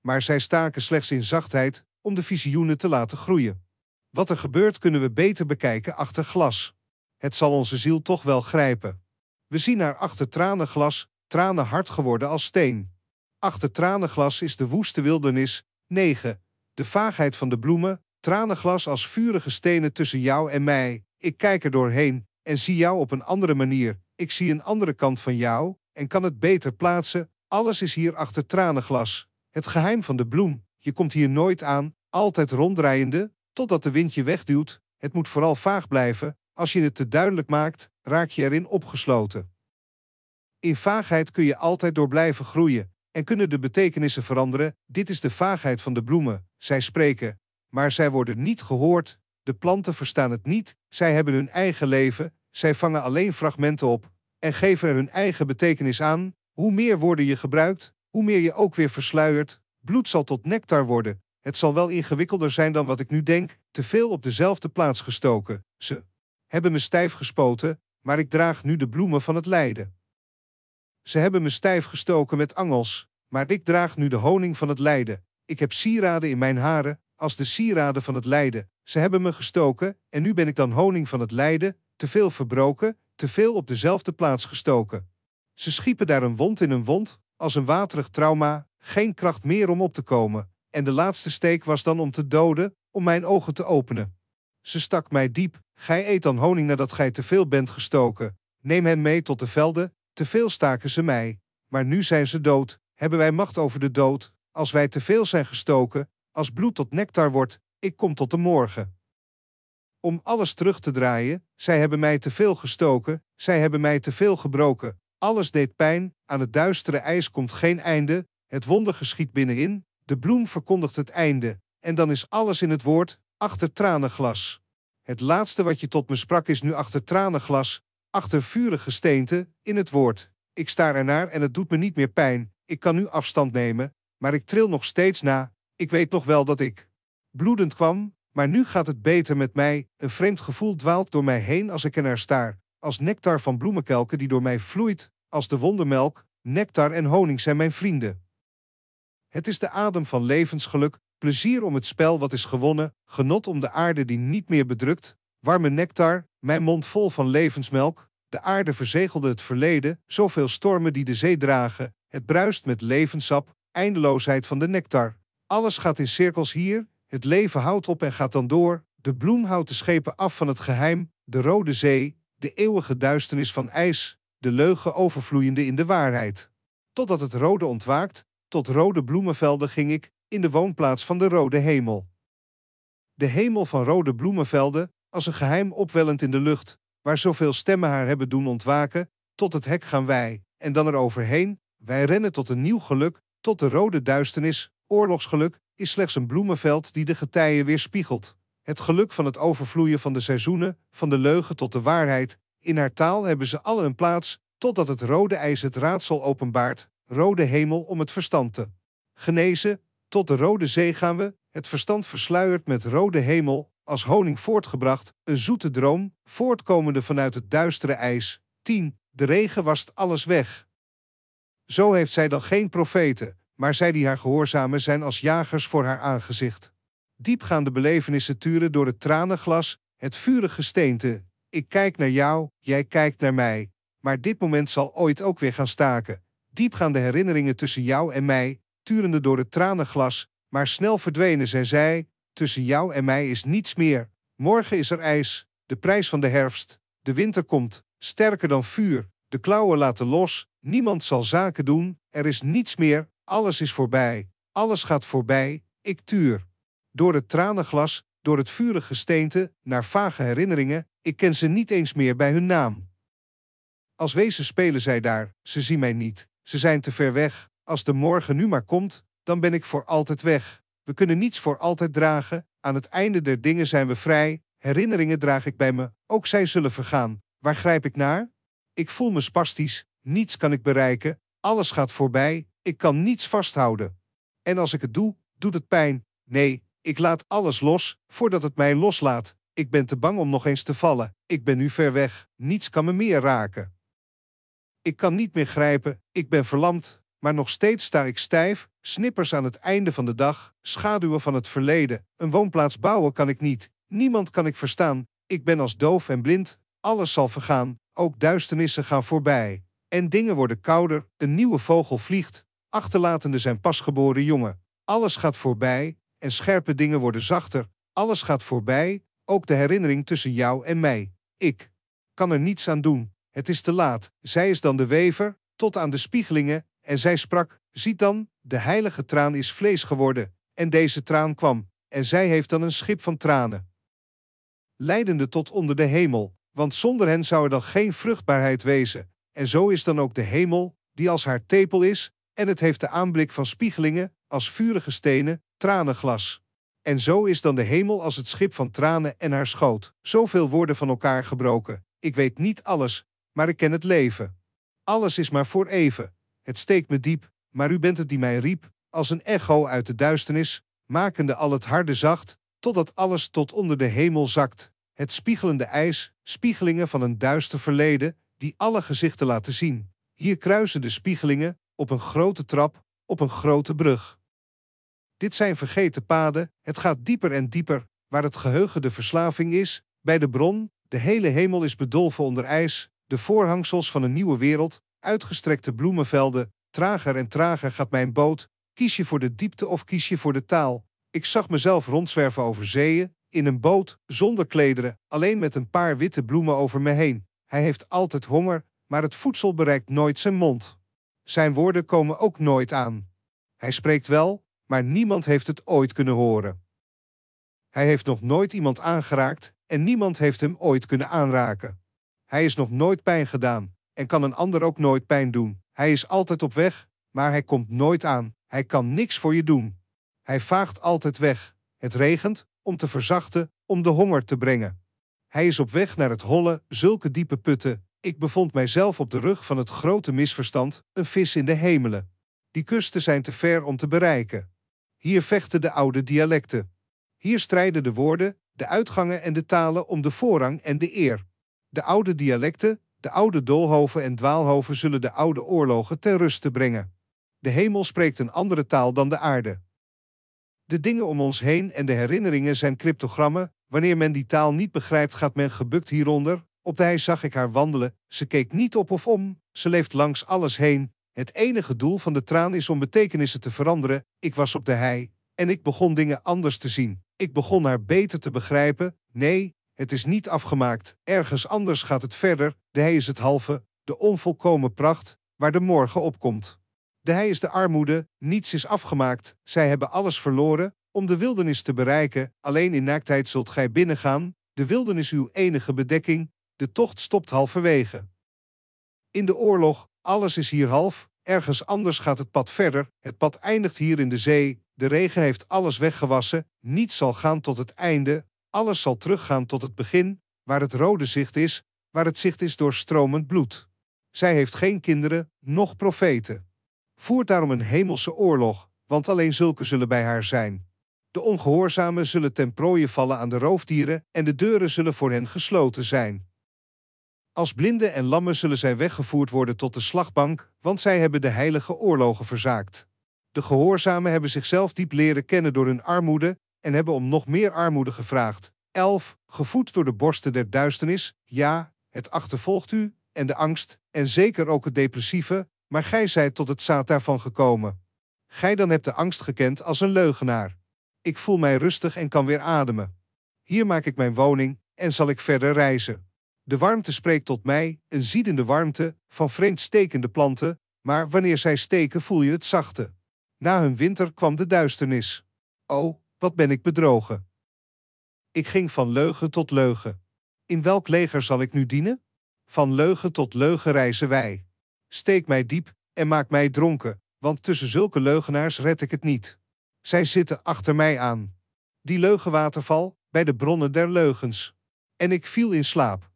Maar zij staken slechts in zachtheid om de visioenen te laten groeien. Wat er gebeurt kunnen we beter bekijken achter glas. Het zal onze ziel toch wel grijpen. We zien haar achter tranenglas, tranen hard geworden als steen. Achter tranenglas is de woeste wildernis, 9. De vaagheid van de bloemen, tranenglas als vurige stenen tussen jou en mij. Ik kijk er doorheen en zie jou op een andere manier. Ik zie een andere kant van jou en kan het beter plaatsen. Alles is hier achter tranenglas. Het geheim van de bloem. Je komt hier nooit aan, altijd ronddraaiende, totdat de wind je wegduwt. Het moet vooral vaag blijven. Als je het te duidelijk maakt, raak je erin opgesloten. In vaagheid kun je altijd door blijven groeien en kunnen de betekenissen veranderen. Dit is de vaagheid van de bloemen. Zij spreken, maar zij worden niet gehoord. De planten verstaan het niet. Zij hebben hun eigen leven. Zij vangen alleen fragmenten op en geven er hun eigen betekenis aan. Hoe meer woorden je gebruikt, hoe meer je ook weer versluiert. Bloed zal tot nectar worden. Het zal wel ingewikkelder zijn dan wat ik nu denk, te veel op dezelfde plaats gestoken. Ze hebben me stijf gespoten, maar ik draag nu de bloemen van het lijden. Ze hebben me stijf gestoken met angels, maar ik draag nu de honing van het lijden. Ik heb sieraden in mijn haren, als de sieraden van het lijden. Ze hebben me gestoken, en nu ben ik dan honing van het lijden, te veel verbroken, te veel op dezelfde plaats gestoken. Ze schiepen daar een wond in een wond, als een waterig trauma, geen kracht meer om op te komen, en de laatste steek was dan om te doden, om mijn ogen te openen. Ze stak mij diep, gij eet dan honing nadat gij te veel bent gestoken, neem hen mee tot de velden, te veel staken ze mij, maar nu zijn ze dood, hebben wij macht over de dood, als wij te veel zijn gestoken, als bloed tot nectar wordt, ik kom tot de morgen. Om alles terug te draaien, zij hebben mij te veel gestoken, zij hebben mij te veel gebroken, alles deed pijn, aan het duistere ijs komt geen einde, het wonder geschiet binnenin, de bloem verkondigt het einde, en dan is alles in het woord, achter tranenglas. Het laatste wat je tot me sprak is nu achter tranenglas, achter vurige steente, in het woord. Ik sta ernaar en het doet me niet meer pijn, ik kan nu afstand nemen, maar ik tril nog steeds na, ik weet nog wel dat ik bloedend kwam, maar nu gaat het beter met mij, een vreemd gevoel dwaalt door mij heen als ik ernaar staar, als nectar van bloemenkelken die door mij vloeit, als de wondermelk, nectar en honing zijn mijn vrienden. Het is de adem van levensgeluk, plezier om het spel wat is gewonnen, genot om de aarde die niet meer bedrukt, warme nectar, mijn mond vol van levensmelk, de aarde verzegelde het verleden, zoveel stormen die de zee dragen, het bruist met levenssap, eindeloosheid van de nectar. Alles gaat in cirkels hier, het leven houdt op en gaat dan door, de bloem houdt de schepen af van het geheim, de rode zee, de eeuwige duisternis van ijs, de leugen overvloeiende in de waarheid. Totdat het rode ontwaakt, tot rode bloemenvelden ging ik, in de woonplaats van de rode hemel. De hemel van rode bloemenvelden, als een geheim opwellend in de lucht, waar zoveel stemmen haar hebben doen ontwaken, tot het hek gaan wij, en dan er overheen, wij rennen tot een nieuw geluk, tot de rode duisternis, oorlogsgeluk, is slechts een bloemenveld die de getijen weerspiegelt. Het geluk van het overvloeien van de seizoenen, van de leugen tot de waarheid, in haar taal hebben ze alle een plaats, totdat het rode ijs het raadsel openbaart, rode hemel om het verstand te genezen. Tot de rode zee gaan we, het verstand versluierd met rode hemel, als honing voortgebracht, een zoete droom, voortkomende vanuit het duistere ijs. 10. De regen wast alles weg. Zo heeft zij dan geen profeten, maar zij die haar gehoorzamen zijn als jagers voor haar aangezicht. Diepgaande belevenissen turen door het tranenglas, het vurige steente. Ik kijk naar jou, jij kijkt naar mij. Maar dit moment zal ooit ook weer gaan staken. Diepgaande herinneringen tussen jou en mij, turende door het tranenglas, maar snel verdwenen zijn zij. Tussen jou en mij is niets meer. Morgen is er ijs, de prijs van de herfst. De winter komt, sterker dan vuur. De klauwen laten los, niemand zal zaken doen, er is niets meer, alles is voorbij. Alles gaat voorbij, ik tuur. Door het tranenglas, door het vurige steente, naar vage herinneringen, ik ken ze niet eens meer bij hun naam. Als wezen spelen zij daar, ze zien mij niet, ze zijn te ver weg. Als de morgen nu maar komt, dan ben ik voor altijd weg. We kunnen niets voor altijd dragen, aan het einde der dingen zijn we vrij, herinneringen draag ik bij me, ook zij zullen vergaan. Waar grijp ik naar? Ik voel me spastisch, niets kan ik bereiken, alles gaat voorbij, ik kan niets vasthouden. En als ik het doe, doet het pijn. Nee, ik laat alles los, voordat het mij loslaat. Ik ben te bang om nog eens te vallen. Ik ben nu ver weg, niets kan me meer raken. Ik kan niet meer grijpen, ik ben verlamd, maar nog steeds sta ik stijf, snippers aan het einde van de dag, schaduwen van het verleden. Een woonplaats bouwen kan ik niet, niemand kan ik verstaan. Ik ben als doof en blind, alles zal vergaan, ook duisternissen gaan voorbij. En dingen worden kouder, een nieuwe vogel vliegt, achterlatende zijn pasgeboren jongen. Alles gaat voorbij, en scherpe dingen worden zachter. Alles gaat voorbij, ook de herinnering tussen jou en mij. Ik kan er niets aan doen. Het is te laat. Zij is dan de wever, tot aan de spiegelingen, en zij sprak: Ziet dan, de heilige traan is vlees geworden. En deze traan kwam, en zij heeft dan een schip van tranen. Leidende tot onder de hemel, want zonder hen zou er dan geen vruchtbaarheid wezen. en zo is dan ook de hemel, die als haar tepel is, en het heeft de aanblik van spiegelingen, als vurige stenen, tranenglas. En zo is dan de hemel als het schip van tranen en haar schoot. Zoveel woorden van elkaar gebroken. Ik weet niet alles, maar ik ken het leven. Alles is maar voor even. Het steekt me diep, maar u bent het die mij riep, als een echo uit de duisternis, makende al het harde zacht, totdat alles tot onder de hemel zakt. Het spiegelende ijs, spiegelingen van een duister verleden, die alle gezichten laten zien. Hier kruisen de spiegelingen, op een grote trap, op een grote brug. Dit zijn vergeten paden, het gaat dieper en dieper, waar het geheugen de verslaving is, bij de bron, de hele hemel is bedolven onder ijs, de voorhangsels van een nieuwe wereld, uitgestrekte bloemenvelden, trager en trager gaat mijn boot, kies je voor de diepte of kies je voor de taal. Ik zag mezelf rondzwerven over zeeën, in een boot, zonder klederen, alleen met een paar witte bloemen over me heen. Hij heeft altijd honger, maar het voedsel bereikt nooit zijn mond. Zijn woorden komen ook nooit aan. Hij spreekt wel, maar niemand heeft het ooit kunnen horen. Hij heeft nog nooit iemand aangeraakt en niemand heeft hem ooit kunnen aanraken. Hij is nog nooit pijn gedaan en kan een ander ook nooit pijn doen. Hij is altijd op weg, maar hij komt nooit aan. Hij kan niks voor je doen. Hij vaagt altijd weg. Het regent om te verzachten, om de honger te brengen. Hij is op weg naar het holle, zulke diepe putten. Ik bevond mijzelf op de rug van het grote misverstand, een vis in de hemelen. Die kusten zijn te ver om te bereiken. Hier vechten de oude dialecten. Hier strijden de woorden, de uitgangen en de talen om de voorrang en de eer. De oude dialecten, de oude doolhoven en dwaalhoven zullen de oude oorlogen ter ruste brengen. De hemel spreekt een andere taal dan de aarde. De dingen om ons heen en de herinneringen zijn cryptogrammen. Wanneer men die taal niet begrijpt, gaat men gebukt hieronder. Op de hei zag ik haar wandelen. Ze keek niet op of om. Ze leeft langs alles heen. Het enige doel van de traan is om betekenissen te veranderen. Ik was op de hei en ik begon dingen anders te zien. Ik begon haar beter te begrijpen. Nee, het is niet afgemaakt. Ergens anders gaat het verder. De hei is het halve, de onvolkomen pracht, waar de morgen opkomt. De hei is de armoede, niets is afgemaakt. Zij hebben alles verloren. Om de wildernis te bereiken, alleen in naaktheid zult gij binnengaan. De wildernis uw enige bedekking. De tocht stopt halverwege. In de oorlog, alles is hier half. Ergens anders gaat het pad verder. Het pad eindigt hier in de zee. De regen heeft alles weggewassen. Niets zal gaan tot het einde. Alles zal teruggaan tot het begin, waar het rode zicht is, waar het zicht is door stromend bloed. Zij heeft geen kinderen, noch profeten. Voert daarom een hemelse oorlog, want alleen zulke zullen bij haar zijn. De ongehoorzamen zullen ten prooie vallen aan de roofdieren en de deuren zullen voor hen gesloten zijn. Als blinden en lammen zullen zij weggevoerd worden tot de slagbank, want zij hebben de heilige oorlogen verzaakt. De gehoorzamen hebben zichzelf diep leren kennen door hun armoede en hebben om nog meer armoede gevraagd. 11. Gevoed door de borsten der duisternis, ja, het achtervolgt u, en de angst, en zeker ook het depressieve, maar gij zijt tot het zaad daarvan gekomen. Gij dan hebt de angst gekend als een leugenaar. Ik voel mij rustig en kan weer ademen. Hier maak ik mijn woning en zal ik verder reizen. De warmte spreekt tot mij, een ziedende warmte, van vreemd stekende planten, maar wanneer zij steken voel je het zachte. Na hun winter kwam de duisternis. O, wat ben ik bedrogen. Ik ging van leugen tot leugen. In welk leger zal ik nu dienen? Van leugen tot leugen reizen wij. Steek mij diep en maak mij dronken, want tussen zulke leugenaars red ik het niet. Zij zitten achter mij aan. Die leugenwaterval, bij de bronnen der leugens. En ik viel in slaap.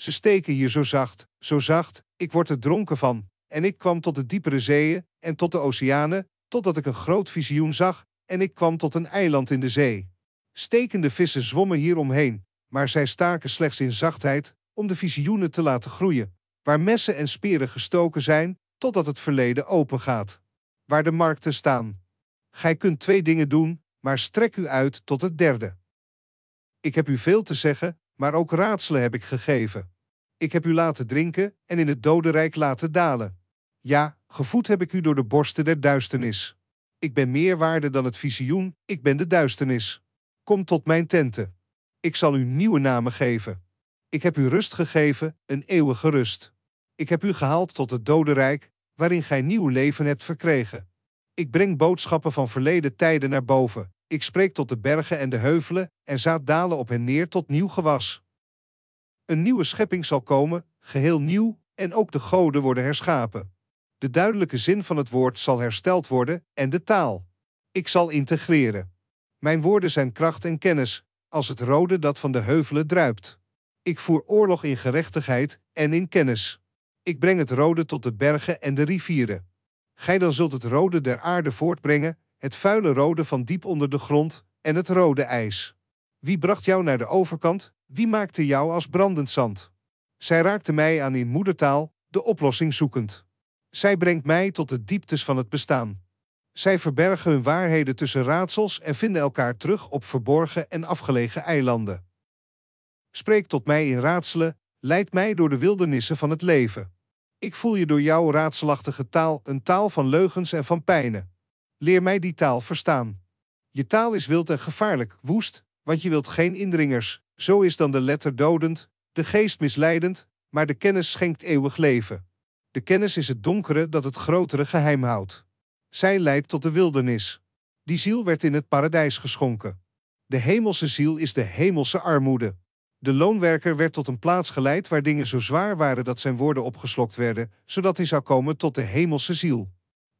Ze steken hier zo zacht, zo zacht, ik word er dronken van. En ik kwam tot de diepere zeeën en tot de oceanen, totdat ik een groot visioen zag, en ik kwam tot een eiland in de zee. Stekende vissen zwommen hier omheen, maar zij staken slechts in zachtheid om de visioenen te laten groeien, waar messen en speren gestoken zijn, totdat het verleden open gaat. Waar de markten staan. Gij kunt twee dingen doen, maar strek u uit tot het derde. Ik heb u veel te zeggen, maar ook raadselen heb ik gegeven. Ik heb u laten drinken en in het dodenrijk laten dalen. Ja, gevoed heb ik u door de borsten der duisternis. Ik ben meer waarde dan het visioen, ik ben de duisternis. Kom tot mijn tenten. Ik zal u nieuwe namen geven. Ik heb u rust gegeven, een eeuwige rust. Ik heb u gehaald tot het dodenrijk, waarin gij nieuw leven hebt verkregen. Ik breng boodschappen van verleden tijden naar boven. Ik spreek tot de bergen en de heuvelen en zaad dalen op hen neer tot nieuw gewas. Een nieuwe schepping zal komen, geheel nieuw, en ook de goden worden herschapen. De duidelijke zin van het woord zal hersteld worden en de taal. Ik zal integreren. Mijn woorden zijn kracht en kennis, als het rode dat van de heuvelen druipt. Ik voer oorlog in gerechtigheid en in kennis. Ik breng het rode tot de bergen en de rivieren. Gij dan zult het rode der aarde voortbrengen, het vuile rode van diep onder de grond en het rode ijs. Wie bracht jou naar de overkant? Wie maakte jou als brandend zand? Zij raakte mij aan in moedertaal, de oplossing zoekend. Zij brengt mij tot de dieptes van het bestaan. Zij verbergen hun waarheden tussen raadsels en vinden elkaar terug op verborgen en afgelegen eilanden. Spreek tot mij in raadselen, leid mij door de wildernissen van het leven. Ik voel je door jouw raadselachtige taal, een taal van leugens en van pijnen. Leer mij die taal verstaan. Je taal is wild en gevaarlijk, woest, want je wilt geen indringers. Zo is dan de letter dodend, de geest misleidend, maar de kennis schenkt eeuwig leven. De kennis is het donkere dat het grotere geheim houdt. Zij leidt tot de wildernis. Die ziel werd in het paradijs geschonken. De hemelse ziel is de hemelse armoede. De loonwerker werd tot een plaats geleid waar dingen zo zwaar waren dat zijn woorden opgeslokt werden, zodat hij zou komen tot de hemelse ziel.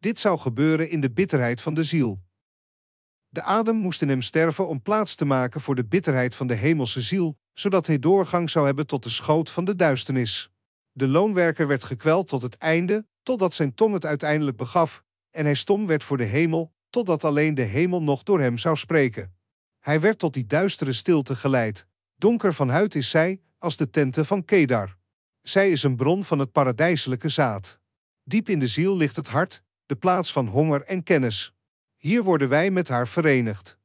Dit zou gebeuren in de bitterheid van de ziel. De adem moest in hem sterven om plaats te maken voor de bitterheid van de hemelse ziel, zodat hij doorgang zou hebben tot de schoot van de duisternis. De loonwerker werd gekweld tot het einde, totdat zijn tong het uiteindelijk begaf, en hij stom werd voor de hemel, totdat alleen de hemel nog door hem zou spreken. Hij werd tot die duistere stilte geleid. Donker van huid is zij, als de tenten van Kedar. Zij is een bron van het paradijselijke zaad. Diep in de ziel ligt het hart, de plaats van honger en kennis. Hier worden wij met haar verenigd.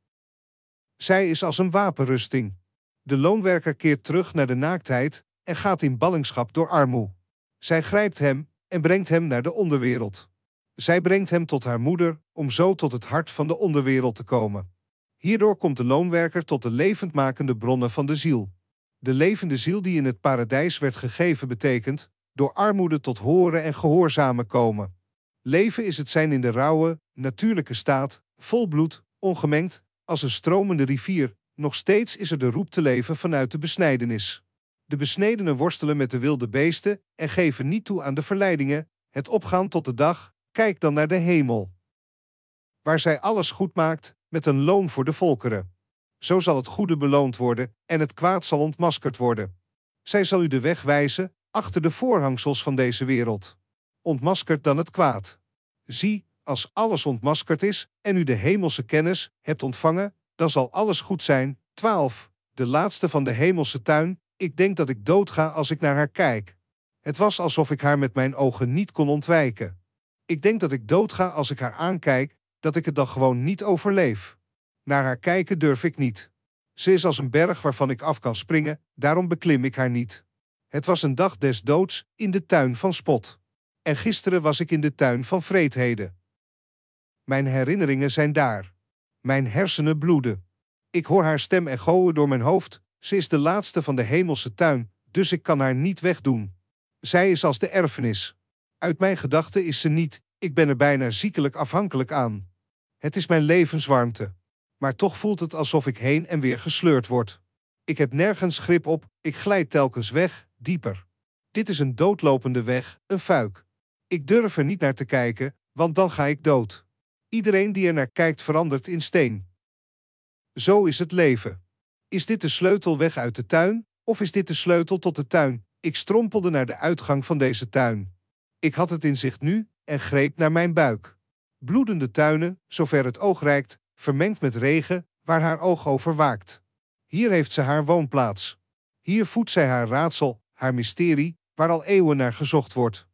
Zij is als een wapenrusting. De loonwerker keert terug naar de naaktheid en gaat in ballingschap door armoe. Zij grijpt hem en brengt hem naar de onderwereld. Zij brengt hem tot haar moeder, om zo tot het hart van de onderwereld te komen. Hierdoor komt de loonwerker tot de levendmakende bronnen van de ziel. De levende ziel die in het paradijs werd gegeven betekent, door armoede tot horen en gehoorzamen komen. Leven is het zijn in de rauwe, natuurlijke staat, vol bloed, ongemengd, als een stromende rivier. Nog steeds is er de roep te leven vanuit de besnijdenis. De besnedenen worstelen met de wilde beesten en geven niet toe aan de verleidingen, het opgaan tot de dag, kijk dan naar de hemel. Waar zij alles goed maakt, met een loon voor de volkeren. Zo zal het goede beloond worden en het kwaad zal ontmaskerd worden. Zij zal u de weg wijzen, achter de voorhangsels van deze wereld. Ontmaskerd dan het kwaad. Zie, als alles ontmaskerd is en u de hemelse kennis hebt ontvangen, dan zal alles goed zijn. 12. De laatste van de hemelse tuin, ik denk dat ik doodga als ik naar haar kijk. Het was alsof ik haar met mijn ogen niet kon ontwijken. Ik denk dat ik doodga als ik haar aankijk, dat ik het dan gewoon niet overleef. Naar haar kijken durf ik niet. Ze is als een berg waarvan ik af kan springen, daarom beklim ik haar niet. Het was een dag des doods in de tuin van Spot. En gisteren was ik in de tuin van vreedheden. Mijn herinneringen zijn daar. Mijn hersenen bloeden. Ik hoor haar stem echoen door mijn hoofd. Ze is de laatste van de hemelse tuin, dus ik kan haar niet wegdoen. Zij is als de erfenis. Uit mijn gedachten is ze niet, ik ben er bijna ziekelijk afhankelijk aan. Het is mijn levenswarmte. Maar toch voelt het alsof ik heen en weer gesleurd word. Ik heb nergens grip op, ik glijd telkens weg, dieper. Dit is een doodlopende weg, een fuik. Ik durf er niet naar te kijken, want dan ga ik dood. Iedereen die er naar kijkt verandert in steen. Zo is het leven. Is dit de sleutel weg uit de tuin, of is dit de sleutel tot de tuin? Ik strompelde naar de uitgang van deze tuin. Ik had het in zicht nu en greep naar mijn buik. Bloedende tuinen, zover het oog reikt, vermengd met regen, waar haar oog over waakt. Hier heeft ze haar woonplaats. Hier voedt zij haar raadsel, haar mysterie, waar al eeuwen naar gezocht wordt.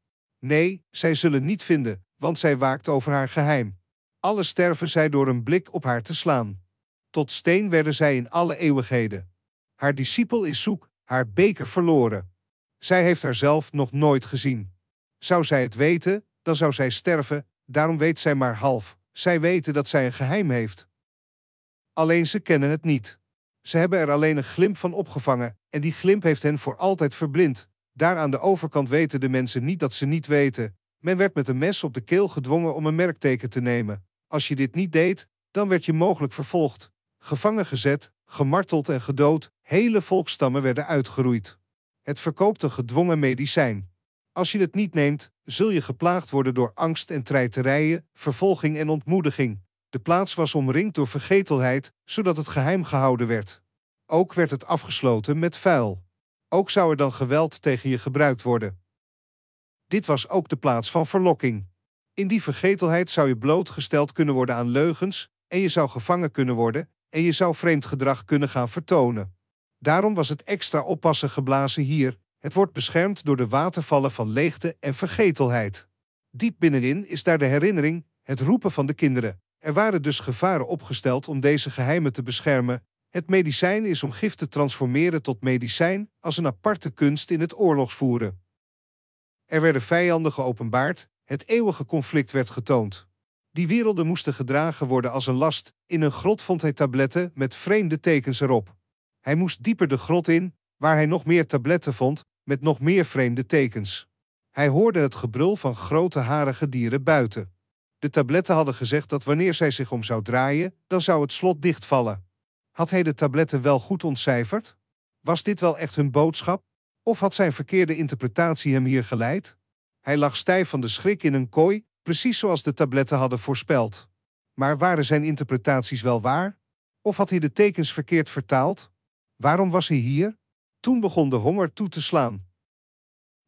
Nee, zij zullen niet vinden, want zij waakt over haar geheim. Alle sterven zij door een blik op haar te slaan. Tot steen werden zij in alle eeuwigheden. Haar discipel is zoek, haar beker verloren. Zij heeft haarzelf nog nooit gezien. Zou zij het weten, dan zou zij sterven, daarom weet zij maar half. Zij weten dat zij een geheim heeft. Alleen ze kennen het niet. Ze hebben er alleen een glimp van opgevangen, en die glimp heeft hen voor altijd verblind. Daar aan de overkant weten de mensen niet dat ze niet weten. Men werd met een mes op de keel gedwongen om een merkteken te nemen. Als je dit niet deed, dan werd je mogelijk vervolgd, gevangen gezet, gemarteld en gedood. Hele volkstammen werden uitgeroeid. Het verkoopte gedwongen medicijn. Als je het niet neemt, zul je geplaagd worden door angst en treiterijen, vervolging en ontmoediging. De plaats was omringd door vergetelheid, zodat het geheim gehouden werd. Ook werd het afgesloten met vuil. Ook zou er dan geweld tegen je gebruikt worden. Dit was ook de plaats van verlokking. In die vergetelheid zou je blootgesteld kunnen worden aan leugens, en je zou gevangen kunnen worden, en je zou vreemd gedrag kunnen gaan vertonen. Daarom was het extra oppassen geblazen hier. Het wordt beschermd door de watervallen van leegte en vergetelheid. Diep binnenin is daar de herinnering, het roepen van de kinderen. Er waren dus gevaren opgesteld om deze geheimen te beschermen. Het medicijn is om gif te transformeren tot medicijn als een aparte kunst in het oorlogsvoeren. Er werden vijanden geopenbaard, het eeuwige conflict werd getoond. Die werelden moesten gedragen worden als een last. In een grot vond hij tabletten met vreemde tekens erop. Hij moest dieper de grot in, waar hij nog meer tabletten vond, met nog meer vreemde tekens. Hij hoorde het gebrul van grote harige dieren buiten. De tabletten hadden gezegd dat wanneer zij zich om zou draaien, dan zou het slot dichtvallen. Had hij de tabletten wel goed ontcijferd? Was dit wel echt hun boodschap? Of had zijn verkeerde interpretatie hem hier geleid? Hij lag stijf van de schrik in een kooi, precies zoals de tabletten hadden voorspeld. Maar waren zijn interpretaties wel waar? Of had hij de tekens verkeerd vertaald? Waarom was hij hier? Toen begon de honger toe te slaan.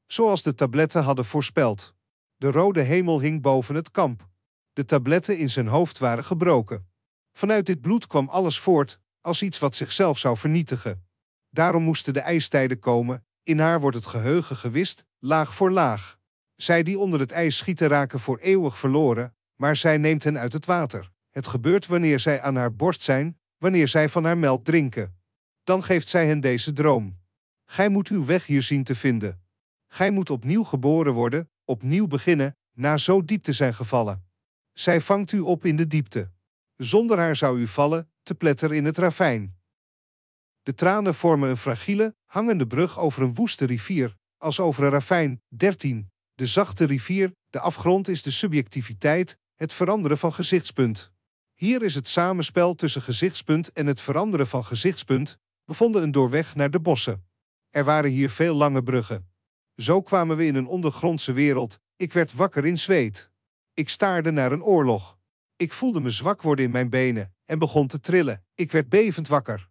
Zoals de tabletten hadden voorspeld. De rode hemel hing boven het kamp. De tabletten in zijn hoofd waren gebroken. Vanuit dit bloed kwam alles voort, als iets wat zichzelf zou vernietigen. Daarom moesten de ijstijden komen, in haar wordt het geheugen gewist, laag voor laag. Zij die onder het ijs schieten raken voor eeuwig verloren, maar zij neemt hen uit het water. Het gebeurt wanneer zij aan haar borst zijn, wanneer zij van haar melk drinken. Dan geeft zij hen deze droom. Gij moet uw weg hier zien te vinden. Gij moet opnieuw geboren worden, opnieuw beginnen, na zo diep te zijn gevallen. Zij vangt u op in de diepte. Zonder haar zou u vallen, te pletter in het ravijn. De tranen vormen een fragiele, hangende brug over een woeste rivier, als over een ravijn. 13. De zachte rivier, de afgrond is de subjectiviteit, het veranderen van gezichtspunt. Hier is het samenspel tussen gezichtspunt en het veranderen van gezichtspunt, bevonden een doorweg naar de bossen. Er waren hier veel lange bruggen. Zo kwamen we in een ondergrondse wereld. Ik werd wakker in zweet. Ik staarde naar een oorlog. Ik voelde me zwak worden in mijn benen en begon te trillen. Ik werd bevend wakker.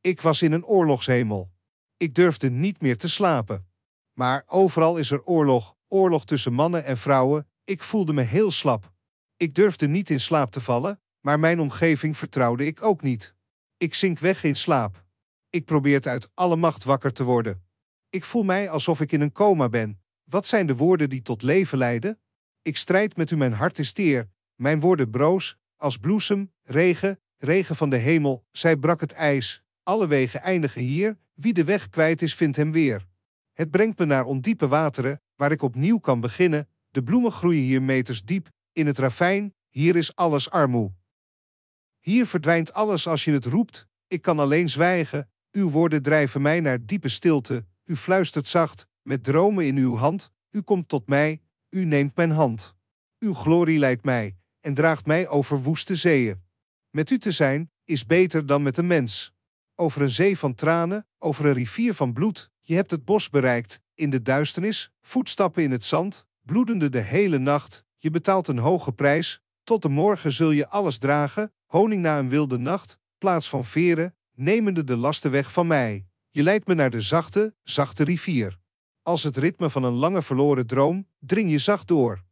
Ik was in een oorlogshemel. Ik durfde niet meer te slapen. Maar overal is er oorlog, oorlog tussen mannen en vrouwen. Ik voelde me heel slap. Ik durfde niet in slaap te vallen, maar mijn omgeving vertrouwde ik ook niet. Ik zink weg in slaap. Ik probeer uit alle macht wakker te worden. Ik voel mij alsof ik in een coma ben. Wat zijn de woorden die tot leven leiden? Ik strijd met u, mijn hart is teer. Mijn woorden broos, als bloesem, regen, regen van de hemel. Zij brak het ijs. Alle wegen eindigen hier. Wie de weg kwijt is, vindt hem weer. Het brengt me naar ondiepe wateren, waar ik opnieuw kan beginnen. De bloemen groeien hier meters diep. In het ravijn, hier is alles armoe. Hier verdwijnt alles als je het roept. Ik kan alleen zwijgen. Uw woorden drijven mij naar diepe stilte. U fluistert zacht, met dromen in uw hand. U komt tot mij, u neemt mijn hand. Uw glorie leidt mij en draagt mij over woeste zeeën. Met u te zijn is beter dan met een mens. Over een zee van tranen, over een rivier van bloed. Je hebt het bos bereikt, in de duisternis, voetstappen in het zand, bloedende de hele nacht. Je betaalt een hoge prijs. Tot de morgen zul je alles dragen, honing na een wilde nacht, plaats van veren, nemende de lasten weg van mij. Je leidt me naar de zachte, zachte rivier. Als het ritme van een lange verloren droom, dring je zacht door.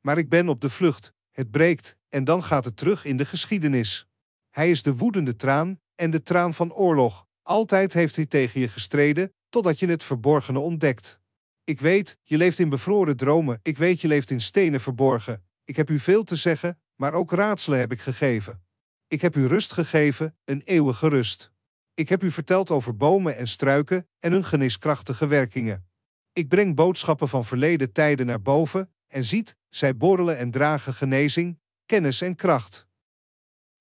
Maar ik ben op de vlucht, het breekt, en dan gaat het terug in de geschiedenis. Hij is de woedende traan en de traan van oorlog. Altijd heeft hij tegen je gestreden, totdat je het verborgene ontdekt. Ik weet, je leeft in bevroren dromen, ik weet je leeft in stenen verborgen. Ik heb u veel te zeggen, maar ook raadselen heb ik gegeven. Ik heb u rust gegeven, een eeuwige rust. Ik heb u verteld over bomen en struiken en hun geneeskrachtige werkingen. Ik breng boodschappen van verleden tijden naar boven en ziet, zij borrelen en dragen genezing, kennis en kracht.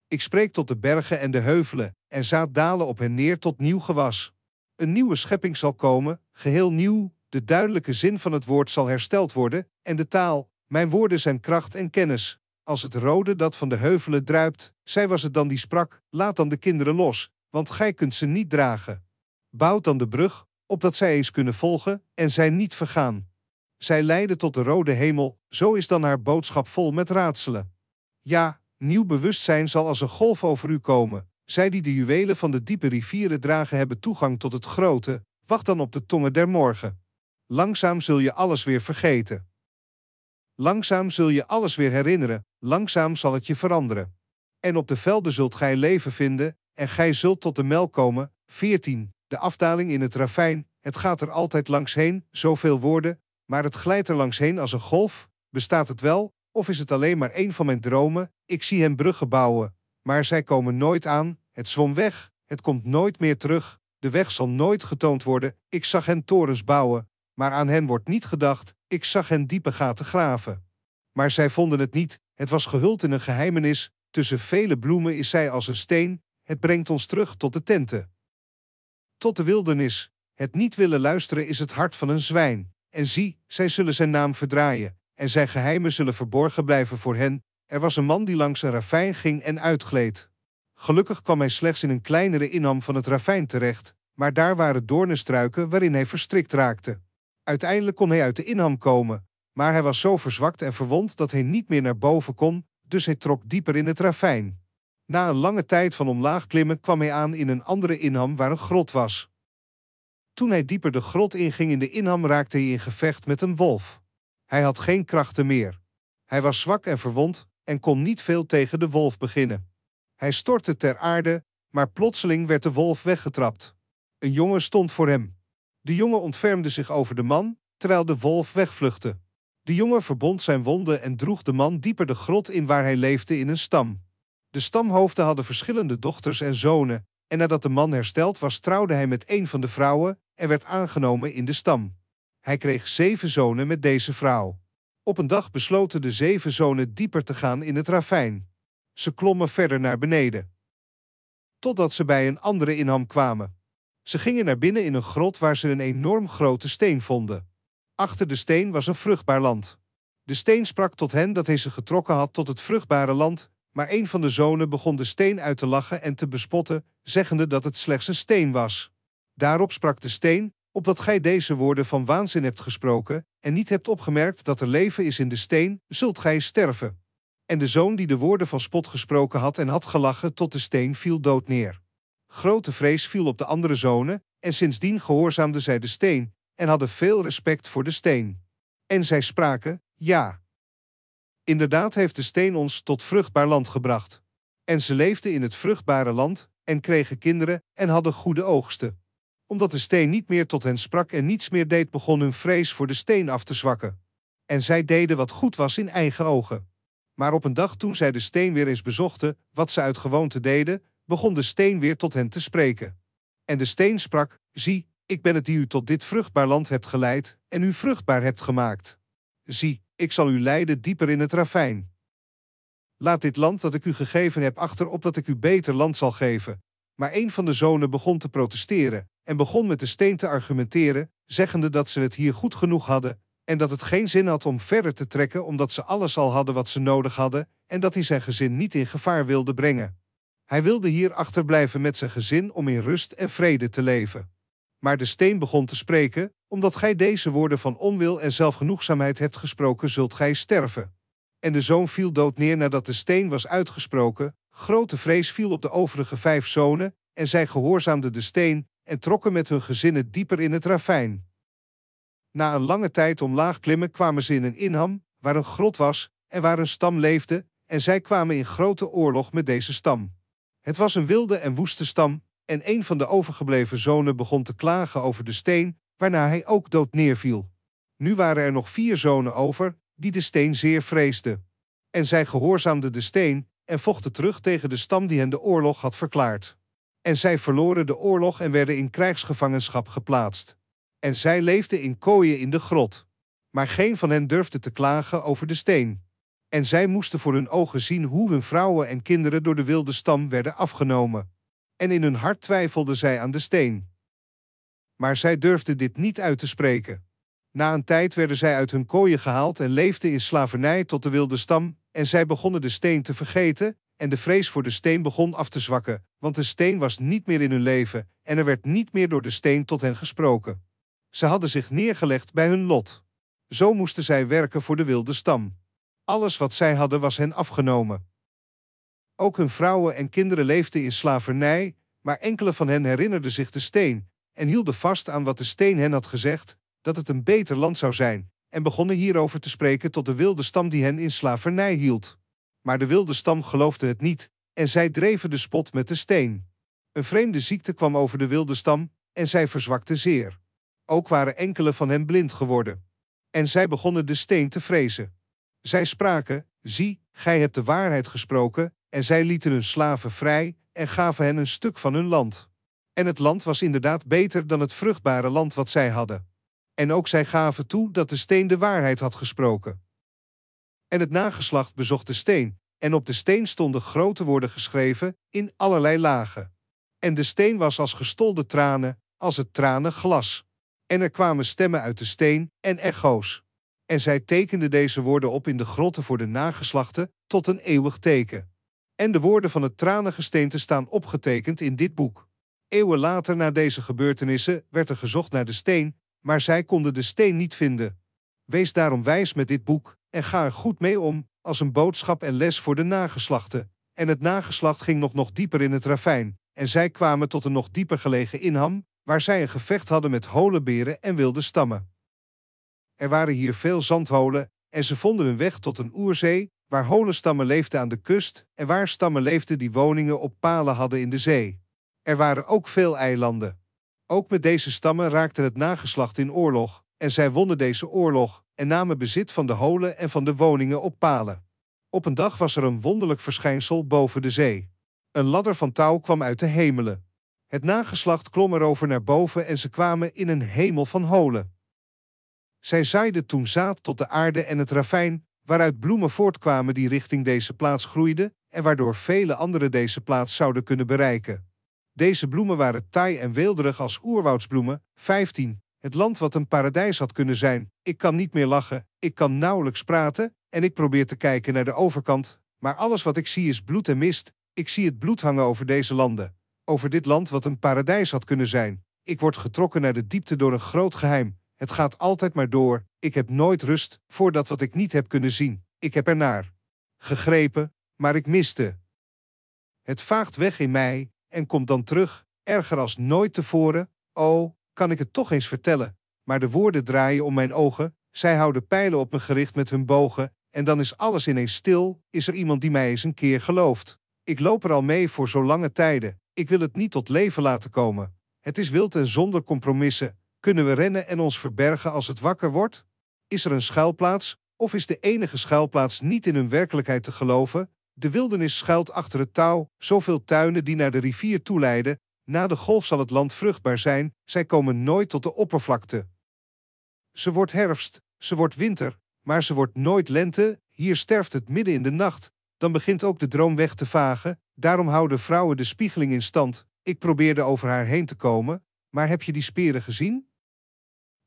Ik spreek tot de bergen en de heuvelen en zaad dalen op hen neer tot nieuw gewas. Een nieuwe schepping zal komen, geheel nieuw, de duidelijke zin van het woord zal hersteld worden en de taal, mijn woorden zijn kracht en kennis. Als het rode dat van de heuvelen druipt, zij was het dan die sprak, laat dan de kinderen los, want gij kunt ze niet dragen. Bouwt dan de brug, opdat zij eens kunnen volgen en zij niet vergaan. Zij leiden tot de rode hemel, zo is dan haar boodschap vol met raadselen. Ja, nieuw bewustzijn zal als een golf over u komen. Zij die de juwelen van de diepe rivieren dragen hebben toegang tot het grote, wacht dan op de tongen der morgen. Langzaam zul je alles weer vergeten. Langzaam zul je alles weer herinneren, langzaam zal het je veranderen. En op de velden zult gij leven vinden, en gij zult tot de melk komen. 14. De afdaling in het ravijn, het gaat er altijd langs heen, zoveel woorden, maar het glijdt er langs heen als een golf. Bestaat het wel, of is het alleen maar een van mijn dromen? Ik zie hen bruggen bouwen, maar zij komen nooit aan. Het zwom weg, het komt nooit meer terug. De weg zal nooit getoond worden. Ik zag hen torens bouwen, maar aan hen wordt niet gedacht. Ik zag hen diepe gaten graven. Maar zij vonden het niet, het was gehuld in een geheimenis. Tussen vele bloemen is zij als een steen, het brengt ons terug tot de tenten. Tot de wildernis. Het niet willen luisteren is het hart van een zwijn. En zie, zij zullen zijn naam verdraaien, en zijn geheimen zullen verborgen blijven voor hen. Er was een man die langs een ravijn ging en uitgleed. Gelukkig kwam hij slechts in een kleinere inham van het ravijn terecht, maar daar waren doornenstruiken waarin hij verstrikt raakte. Uiteindelijk kon hij uit de inham komen, maar hij was zo verzwakt en verwond dat hij niet meer naar boven kon, dus hij trok dieper in het ravijn. Na een lange tijd van omlaag klimmen kwam hij aan in een andere inham waar een grot was. Toen hij dieper de grot inging in de inham raakte hij in gevecht met een wolf. Hij had geen krachten meer. Hij was zwak en verwond en kon niet veel tegen de wolf beginnen. Hij stortte ter aarde, maar plotseling werd de wolf weggetrapt. Een jongen stond voor hem. De jongen ontfermde zich over de man, terwijl de wolf wegvluchtte. De jongen verbond zijn wonden en droeg de man dieper de grot in waar hij leefde in een stam. De stamhoofden hadden verschillende dochters en zonen, en nadat de man hersteld was, trouwde hij met een van de vrouwen en werd aangenomen in de stam. Hij kreeg zeven zonen met deze vrouw. Op een dag besloten de zeven zonen dieper te gaan in het ravijn. Ze klommen verder naar beneden. Totdat ze bij een andere inham kwamen. Ze gingen naar binnen in een grot waar ze een enorm grote steen vonden. Achter de steen was een vruchtbaar land. De steen sprak tot hen dat hij ze getrokken had tot het vruchtbare land, maar een van de zonen begon de steen uit te lachen en te bespotten, zeggende dat het slechts een steen was. Daarop sprak de steen, opdat gij deze woorden van waanzin hebt gesproken, en niet hebt opgemerkt dat er leven is in de steen, zult gij sterven. En de zoon die de woorden van spot gesproken had en had gelachen tot de steen viel dood neer. Grote vrees viel op de andere zonen, en sindsdien gehoorzaamden zij de steen, en hadden veel respect voor de steen. En zij spraken, ja. Inderdaad heeft de steen ons tot vruchtbaar land gebracht. En ze leefden in het vruchtbare land, en kregen kinderen, en hadden goede oogsten. Omdat de steen niet meer tot hen sprak en niets meer deed, begon hun vrees voor de steen af te zwakken. En zij deden wat goed was in eigen ogen. Maar op een dag toen zij de steen weer eens bezochten, wat ze uit gewoonte deden, begon de steen weer tot hen te spreken. En de steen sprak: Zie, ik ben het die u tot dit vruchtbaar land hebt geleid en u vruchtbaar hebt gemaakt. Zie, ik zal u leiden dieper in het ravijn. Laat dit land dat ik u gegeven heb achter, opdat ik u beter land zal geven. Maar een van de zonen begon te protesteren en begon met de steen te argumenteren, zeggende dat ze het hier goed genoeg hadden en dat het geen zin had om verder te trekken omdat ze alles al hadden wat ze nodig hadden en dat hij zijn gezin niet in gevaar wilde brengen. Hij wilde hier achterblijven met zijn gezin om in rust en vrede te leven. Maar de steen begon te spreken, omdat gij deze woorden van onwil en zelfgenoegzaamheid hebt gesproken, zult gij sterven. En de zoon viel dood neer nadat de steen was uitgesproken. Grote vrees viel op de overige vijf zonen, en zij gehoorzaamden de steen en trokken met hun gezinnen dieper in het ravijn. Na een lange tijd omlaag klimmen kwamen ze in een inham, waar een grot was en waar een stam leefde, en zij kwamen in grote oorlog met deze stam. Het was een wilde en woeste stam, en een van de overgebleven zonen begon te klagen over de steen, waarna hij ook dood neerviel. Nu waren er nog vier zonen over, die de steen zeer vreesden. En zij gehoorzaamden de steen en vochten terug tegen de stam die hen de oorlog had verklaard. En zij verloren de oorlog en werden in krijgsgevangenschap geplaatst. En zij leefden in kooien in de grot. Maar geen van hen durfde te klagen over de steen. En zij moesten voor hun ogen zien hoe hun vrouwen en kinderen door de wilde stam werden afgenomen. En in hun hart twijfelden zij aan de steen. Maar zij durfden dit niet uit te spreken. Na een tijd werden zij uit hun kooien gehaald en leefden in slavernij tot de wilde stam, en zij begonnen de steen te vergeten, en de vrees voor de steen begon af te zwakken, want de steen was niet meer in hun leven en er werd niet meer door de steen tot hen gesproken. Ze hadden zich neergelegd bij hun lot. Zo moesten zij werken voor de wilde stam. Alles wat zij hadden was hen afgenomen. Ook hun vrouwen en kinderen leefden in slavernij, maar enkele van hen herinnerden zich de steen en hielden vast aan wat de steen hen had gezegd, dat het een beter land zou zijn, en begonnen hierover te spreken tot de wilde stam die hen in slavernij hield. Maar de wilde stam geloofde het niet, en zij dreven de spot met de steen. Een vreemde ziekte kwam over de wilde stam, en zij verzwakte zeer. Ook waren enkele van hen blind geworden. En zij begonnen de steen te vrezen. Zij spraken: Zie, gij hebt de waarheid gesproken, en zij lieten hun slaven vrij en gaven hen een stuk van hun land. En het land was inderdaad beter dan het vruchtbare land wat zij hadden. En ook zij gaven toe dat de steen de waarheid had gesproken. En het nageslacht bezocht de steen, en op de steen stonden grote woorden geschreven in allerlei lagen. En de steen was als gestolde tranen, als het tranen glas. En er kwamen stemmen uit de steen en echo's. En zij tekenden deze woorden op in de grotten voor de nageslachten tot een eeuwig teken. En de woorden van het tranengesteente staan opgetekend in dit boek. Eeuwen later na deze gebeurtenissen werd er gezocht naar de steen, maar zij konden de steen niet vinden. Wees daarom wijs met dit boek en ga er goed mee om, als een boodschap en les voor de nageslachten. En het nageslacht ging nog nog dieper in het ravijn, en zij kwamen tot een nog dieper gelegen inham, waar zij een gevecht hadden met holenberen en wilde stammen. Er waren hier veel zandholen, en ze vonden hun weg tot een oerzee, waar holenstammen leefden aan de kust en waar stammen leefden die woningen op palen hadden in de zee. Er waren ook veel eilanden. Ook met deze stammen raakte het nageslacht in oorlog, en zij wonnen deze oorlog en namen bezit van de holen en van de woningen op palen. Op een dag was er een wonderlijk verschijnsel boven de zee. Een ladder van touw kwam uit de hemelen. Het nageslacht klom erover naar boven en ze kwamen in een hemel van holen. Zij zaaiden toen zaad tot de aarde en het ravijn, waaruit bloemen voortkwamen die richting deze plaats groeiden en waardoor vele anderen deze plaats zouden kunnen bereiken. Deze bloemen waren taai en weelderig als oerwoudsbloemen. 15. Het land wat een paradijs had kunnen zijn. Ik kan niet meer lachen, ik kan nauwelijks praten en ik probeer te kijken naar de overkant, maar alles wat ik zie is bloed en mist. Ik zie het bloed hangen over deze landen, over dit land wat een paradijs had kunnen zijn. Ik word getrokken naar de diepte door een groot geheim. Het gaat altijd maar door. Ik heb nooit rust voor dat wat ik niet heb kunnen zien. Ik heb ernaar gegrepen, maar ik miste. Het vaagt weg in mij en komt dan terug, erger als nooit tevoren. Oh, kan ik het toch eens vertellen? Maar de woorden draaien om mijn ogen, zij houden pijlen op me gericht met hun bogen, en dan is alles ineens stil, is er iemand die mij eens een keer gelooft. Ik loop er al mee voor zo lange tijden, ik wil het niet tot leven laten komen. Het is wild en zonder compromissen. Kunnen we rennen en ons verbergen als het wakker wordt? Is er een schuilplaats, of is de enige schuilplaats niet in hun werkelijkheid te geloven? De wildernis schuilt achter het touw, zoveel tuinen die naar de rivier toeleiden. Na de golf zal het land vruchtbaar zijn, zij komen nooit tot de oppervlakte. Ze wordt herfst, ze wordt winter, maar ze wordt nooit lente, hier sterft het midden in de nacht. Dan begint ook de droom weg te vagen, daarom houden vrouwen de spiegeling in stand. Ik probeerde over haar heen te komen, maar heb je die speren gezien?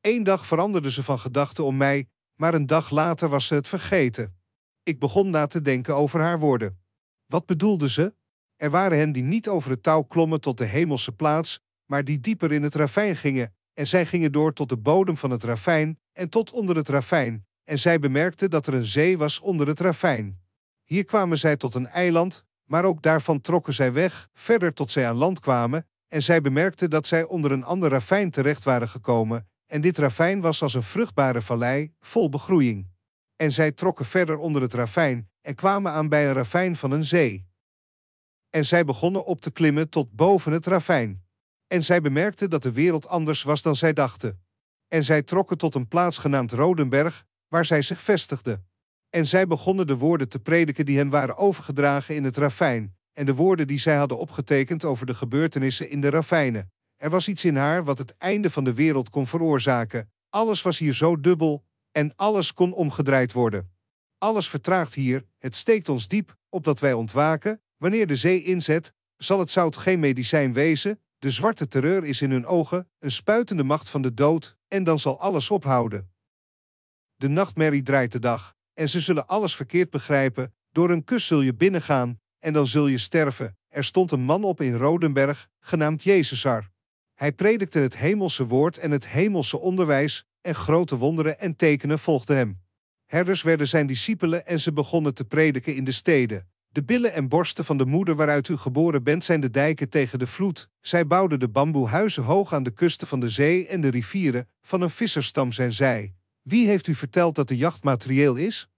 Eén dag veranderde ze van gedachten om mij, maar een dag later was ze het vergeten. Ik begon na te denken over haar woorden. Wat bedoelde ze? Er waren hen die niet over het touw klommen tot de hemelse plaats, maar die dieper in het ravijn gingen, en zij gingen door tot de bodem van het ravijn en tot onder het ravijn, en zij bemerkten dat er een zee was onder het ravijn. Hier kwamen zij tot een eiland, maar ook daarvan trokken zij weg, verder tot zij aan land kwamen, en zij bemerkten dat zij onder een ander ravijn terecht waren gekomen, en dit ravijn was als een vruchtbare vallei, vol begroeiing. En zij trokken verder onder het ravijn en kwamen aan bij een ravijn van een zee. En zij begonnen op te klimmen tot boven het ravijn. En zij bemerkten dat de wereld anders was dan zij dachten. En zij trokken tot een plaats genaamd Rodenberg, waar zij zich vestigden. En zij begonnen de woorden te prediken die hen waren overgedragen in het ravijn, en de woorden die zij hadden opgetekend over de gebeurtenissen in de ravijnen. Er was iets in haar wat het einde van de wereld kon veroorzaken. Alles was hier zo dubbel en alles kon omgedraaid worden. Alles vertraagt hier, het steekt ons diep, opdat wij ontwaken. Wanneer de zee inzet, zal het zout geen medicijn wezen. De zwarte terreur is in hun ogen, een spuitende macht van de dood, en dan zal alles ophouden. De nachtmerrie draait de dag, en ze zullen alles verkeerd begrijpen. Door een kus zul je binnengaan, en dan zul je sterven. Er stond een man op in Rodenberg, genaamd Jezusar. Hij predikte het hemelse woord en het hemelse onderwijs, en grote wonderen en tekenen volgden hem. Herders werden zijn discipelen en ze begonnen te prediken in de steden. De billen en borsten van de moeder waaruit u geboren bent zijn de dijken tegen de vloed. Zij bouwden de bamboehuizen hoog aan de kusten van de zee en de rivieren, van een visserstam zijn zij. Wie heeft u verteld dat de jacht materieel is?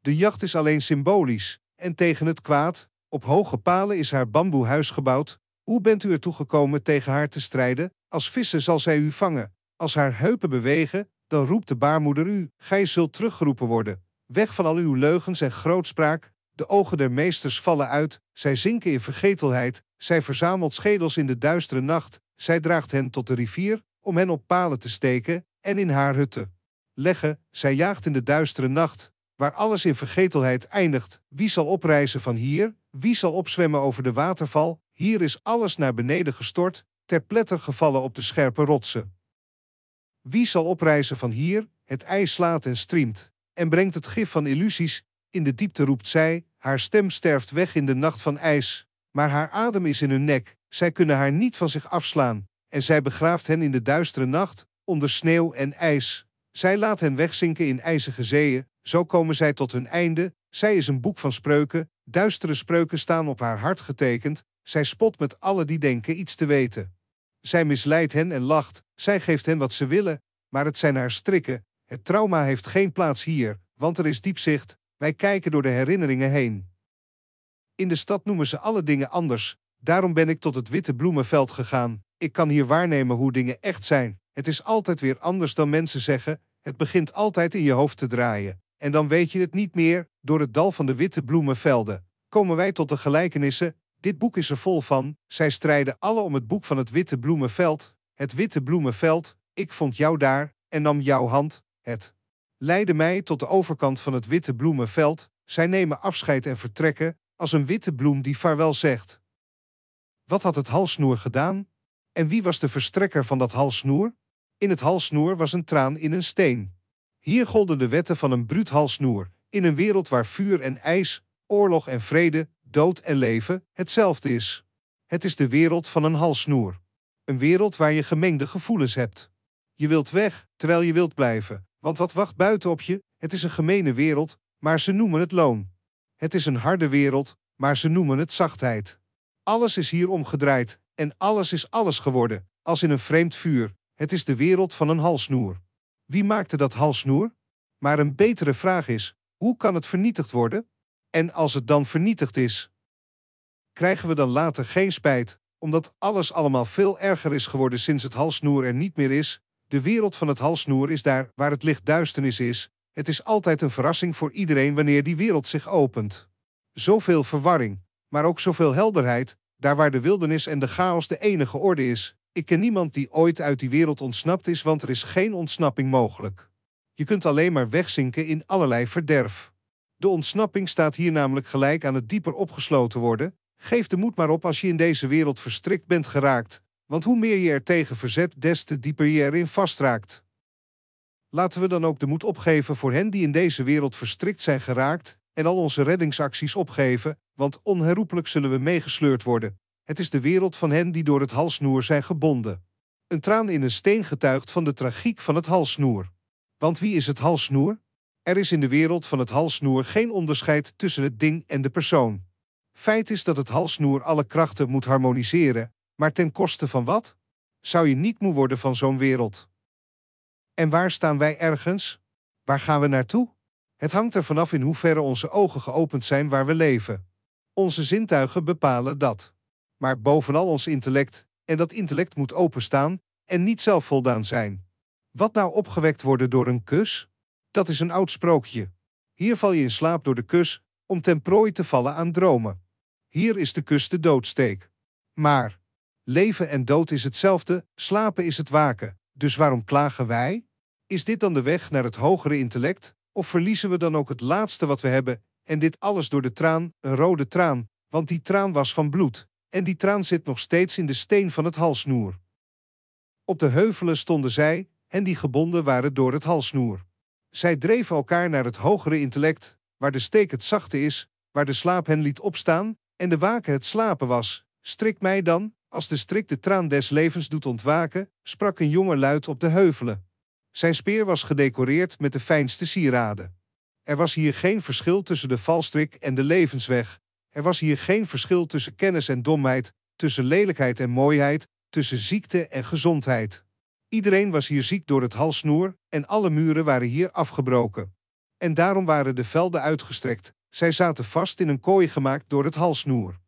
De jacht is alleen symbolisch, en tegen het kwaad, op hoge palen is haar bamboehuis gebouwd. Hoe bent u ertoe gekomen tegen haar te strijden? Als vissen zal zij u vangen. Als haar heupen bewegen, dan roept de baarmoeder u, gij zult teruggeroepen worden. Weg van al uw leugens en grootspraak, de ogen der meesters vallen uit, zij zinken in vergetelheid, zij verzamelt schedels in de duistere nacht, zij draagt hen tot de rivier, om hen op palen te steken, en in haar hutten leggen, zij jaagt in de duistere nacht, waar alles in vergetelheid eindigt. Wie zal oprijzen van hier? Wie zal opzwemmen over de waterval? Hier is alles naar beneden gestort, ter pletter gevallen op de scherpe rotsen. Wie zal oprijzen van hier? Het ijs slaat en striemt, en brengt het gif van illusies. In de diepte roept zij, haar stem sterft weg in de nacht van ijs, maar haar adem is in hun nek, zij kunnen haar niet van zich afslaan, en zij begraaft hen in de duistere nacht, onder sneeuw en ijs. Zij laat hen wegzinken in ijzige zeeën, zo komen zij tot hun einde. Zij is een boek van spreuken, duistere spreuken staan op haar hart getekend. Zij spot met alle die denken iets te weten. Zij misleidt hen en lacht, zij geeft hen wat ze willen, maar het zijn haar strikken. Het trauma heeft geen plaats hier, want er is diepzicht, wij kijken door de herinneringen heen. In de stad noemen ze alle dingen anders, daarom ben ik tot het witte bloemenveld gegaan. Ik kan hier waarnemen hoe dingen echt zijn. Het is altijd weer anders dan mensen zeggen, het begint altijd in je hoofd te draaien. En dan weet je het niet meer, door het dal van de witte bloemenvelden. Komen wij tot de gelijkenissen, dit boek is er vol van, zij strijden alle om het boek van het witte bloemenveld. Het witte bloemenveld, ik vond jou daar, en nam jouw hand, het leidde mij tot de overkant van het witte bloemenveld, zij nemen afscheid en vertrekken, als een witte bloem die vaarwel zegt. Wat had het halsnoer gedaan? En wie was de verstrekker van dat halsnoer? In het halsnoer was een traan in een steen. Hier golden de wetten van een bruut halsnoer, in een wereld waar vuur en ijs, oorlog en vrede, dood en leven hetzelfde is. Het is de wereld van een halsnoer. Een wereld waar je gemengde gevoelens hebt. Je wilt weg, terwijl je wilt blijven, want wat wacht buiten op je? Het is een gemene wereld, maar ze noemen het loon. Het is een harde wereld, maar ze noemen het zachtheid. Alles is hier omgedraaid, en alles is alles geworden, als in een vreemd vuur. Het is de wereld van een halsnoer. Wie maakte dat halsnoer? Maar een betere vraag is: hoe kan het vernietigd worden? En als het dan vernietigd is, krijgen we dan later geen spijt, omdat alles allemaal veel erger is geworden sinds het halsnoer er niet meer is? De wereld van het halsnoer is daar waar het licht duisternis is. Het is altijd een verrassing voor iedereen wanneer die wereld zich opent. Zoveel verwarring, maar ook zoveel helderheid, daar waar de wildernis en de chaos de enige orde is. Ik ken niemand die ooit uit die wereld ontsnapt is, want er is geen ontsnapping mogelijk. Je kunt alleen maar wegzinken in allerlei verderf. De ontsnapping staat hier namelijk gelijk aan het dieper opgesloten worden. Geef de moed maar op als je in deze wereld verstrikt bent geraakt, want hoe meer je er tegen verzet, des te dieper je erin vastraakt. Laten we dan ook de moed opgeven voor hen die in deze wereld verstrikt zijn geraakt en al onze reddingsacties opgeven, want onherroepelijk zullen we meegesleurd worden. Het is de wereld van hen die door het halsnoer zijn gebonden. Een traan in een steen getuigt van de tragiek van het halsnoer. Want wie is het halsnoer? Er is in de wereld van het halsnoer geen onderscheid tussen het ding en de persoon. Feit is dat het halsnoer alle krachten moet harmoniseren, maar ten koste van wat? Zou je niet moe worden van zo'n wereld? En waar staan wij ergens? Waar gaan we naartoe? Het hangt er vanaf in hoeverre onze ogen geopend zijn waar we leven. Onze zintuigen bepalen dat. Maar bovenal ons intellect, en dat intellect moet openstaan en niet zelfvoldaan zijn. Wat nou opgewekt worden door een kus? Dat is een oud sprookje. Hier val je in slaap door de kus, om ten prooi te vallen aan dromen. Hier is de kus de doodsteek. Maar leven en dood is hetzelfde, slapen is het waken. Dus waarom klagen wij? Is dit dan de weg naar het hogere intellect, of verliezen we dan ook het laatste wat we hebben, en dit alles door de traan, een rode traan, want die traan was van bloed, en die traan zit nog steeds in de steen van het halsnoer. Op de heuvelen stonden zij, en die gebonden waren door het halsnoer. Zij dreven elkaar naar het hogere intellect, waar de steek het zachte is, waar de slaap hen liet opstaan en de waken het slapen was. Strik mij dan, als de strik de traan des levens doet ontwaken, sprak een jonge luid op de heuvelen. Zijn speer was gedecoreerd met de fijnste sieraden. Er was hier geen verschil tussen de valstrik en de levensweg. Er was hier geen verschil tussen kennis en domheid, tussen lelijkheid en mooiheid, tussen ziekte en gezondheid. Iedereen was hier ziek door het halssnoer en alle muren waren hier afgebroken. En daarom waren de velden uitgestrekt. Zij zaten vast in een kooi gemaakt door het halssnoer.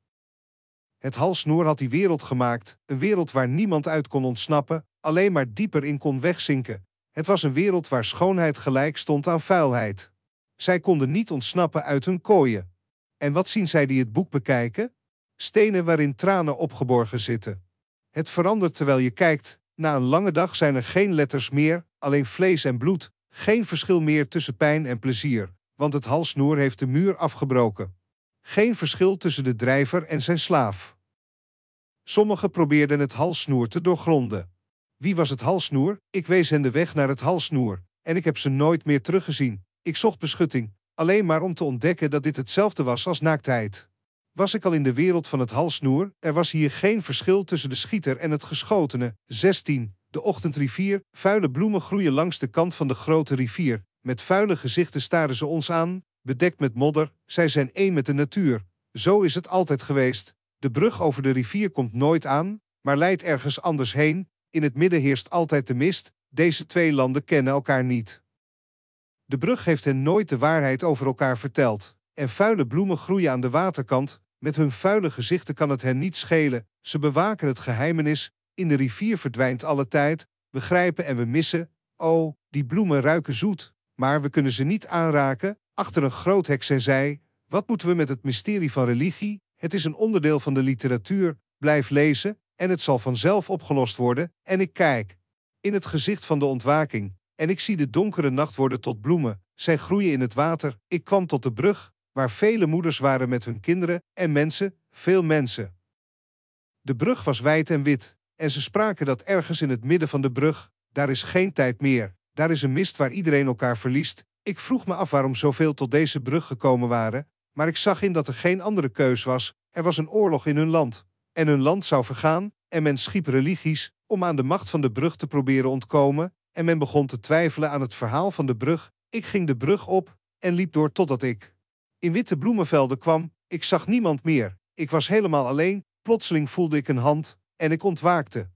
Het halssnoer had die wereld gemaakt, een wereld waar niemand uit kon ontsnappen, alleen maar dieper in kon wegzinken. Het was een wereld waar schoonheid gelijk stond aan vuilheid. Zij konden niet ontsnappen uit hun kooien. En wat zien zij die het boek bekijken? Stenen waarin tranen opgeborgen zitten. Het verandert terwijl je kijkt. Na een lange dag zijn er geen letters meer, alleen vlees en bloed. Geen verschil meer tussen pijn en plezier, want het halsnoer heeft de muur afgebroken. Geen verschil tussen de drijver en zijn slaaf. Sommigen probeerden het halssnoer te doorgronden. Wie was het halsnoer? Ik wees hen de weg naar het halsnoer, en ik heb ze nooit meer teruggezien. Ik zocht beschutting, alleen maar om te ontdekken dat dit hetzelfde was als naaktheid. Was ik al in de wereld van het halsnoer, er was hier geen verschil tussen de schieter en het geschotene. 16. De ochtendrivier, vuile bloemen groeien langs de kant van de grote rivier. Met vuile gezichten staren ze ons aan, bedekt met modder, zij zijn één met de natuur. Zo is het altijd geweest. De brug over de rivier komt nooit aan, maar leidt ergens anders heen. In het midden heerst altijd de mist, deze twee landen kennen elkaar niet. De brug heeft hen nooit de waarheid over elkaar verteld. En vuile bloemen groeien aan de waterkant, met hun vuile gezichten kan het hen niet schelen, ze bewaken het geheimenis, in de rivier verdwijnt alle tijd, we grijpen en we missen, oh, die bloemen ruiken zoet, maar we kunnen ze niet aanraken, achter een groot hek zijn zij, wat moeten we met het mysterie van religie, het is een onderdeel van de literatuur, blijf lezen, en het zal vanzelf opgelost worden, en ik kijk. In het gezicht van de ontwaking, en ik zie de donkere nacht worden tot bloemen, zij groeien in het water, ik kwam tot de brug, waar vele moeders waren met hun kinderen, en mensen, veel mensen. De brug was wijd en wit, en ze spraken dat ergens in het midden van de brug, daar is geen tijd meer, daar is een mist waar iedereen elkaar verliest. Ik vroeg me af waarom zoveel tot deze brug gekomen waren, maar ik zag in dat er geen andere keus was, er was een oorlog in hun land. En hun land zou vergaan, en men schiep religies om aan de macht van de brug te proberen ontkomen, en men begon te twijfelen aan het verhaal van de brug. Ik ging de brug op en liep door totdat ik in witte bloemenvelden kwam. Ik zag niemand meer. Ik was helemaal alleen. Plotseling voelde ik een hand en ik ontwaakte.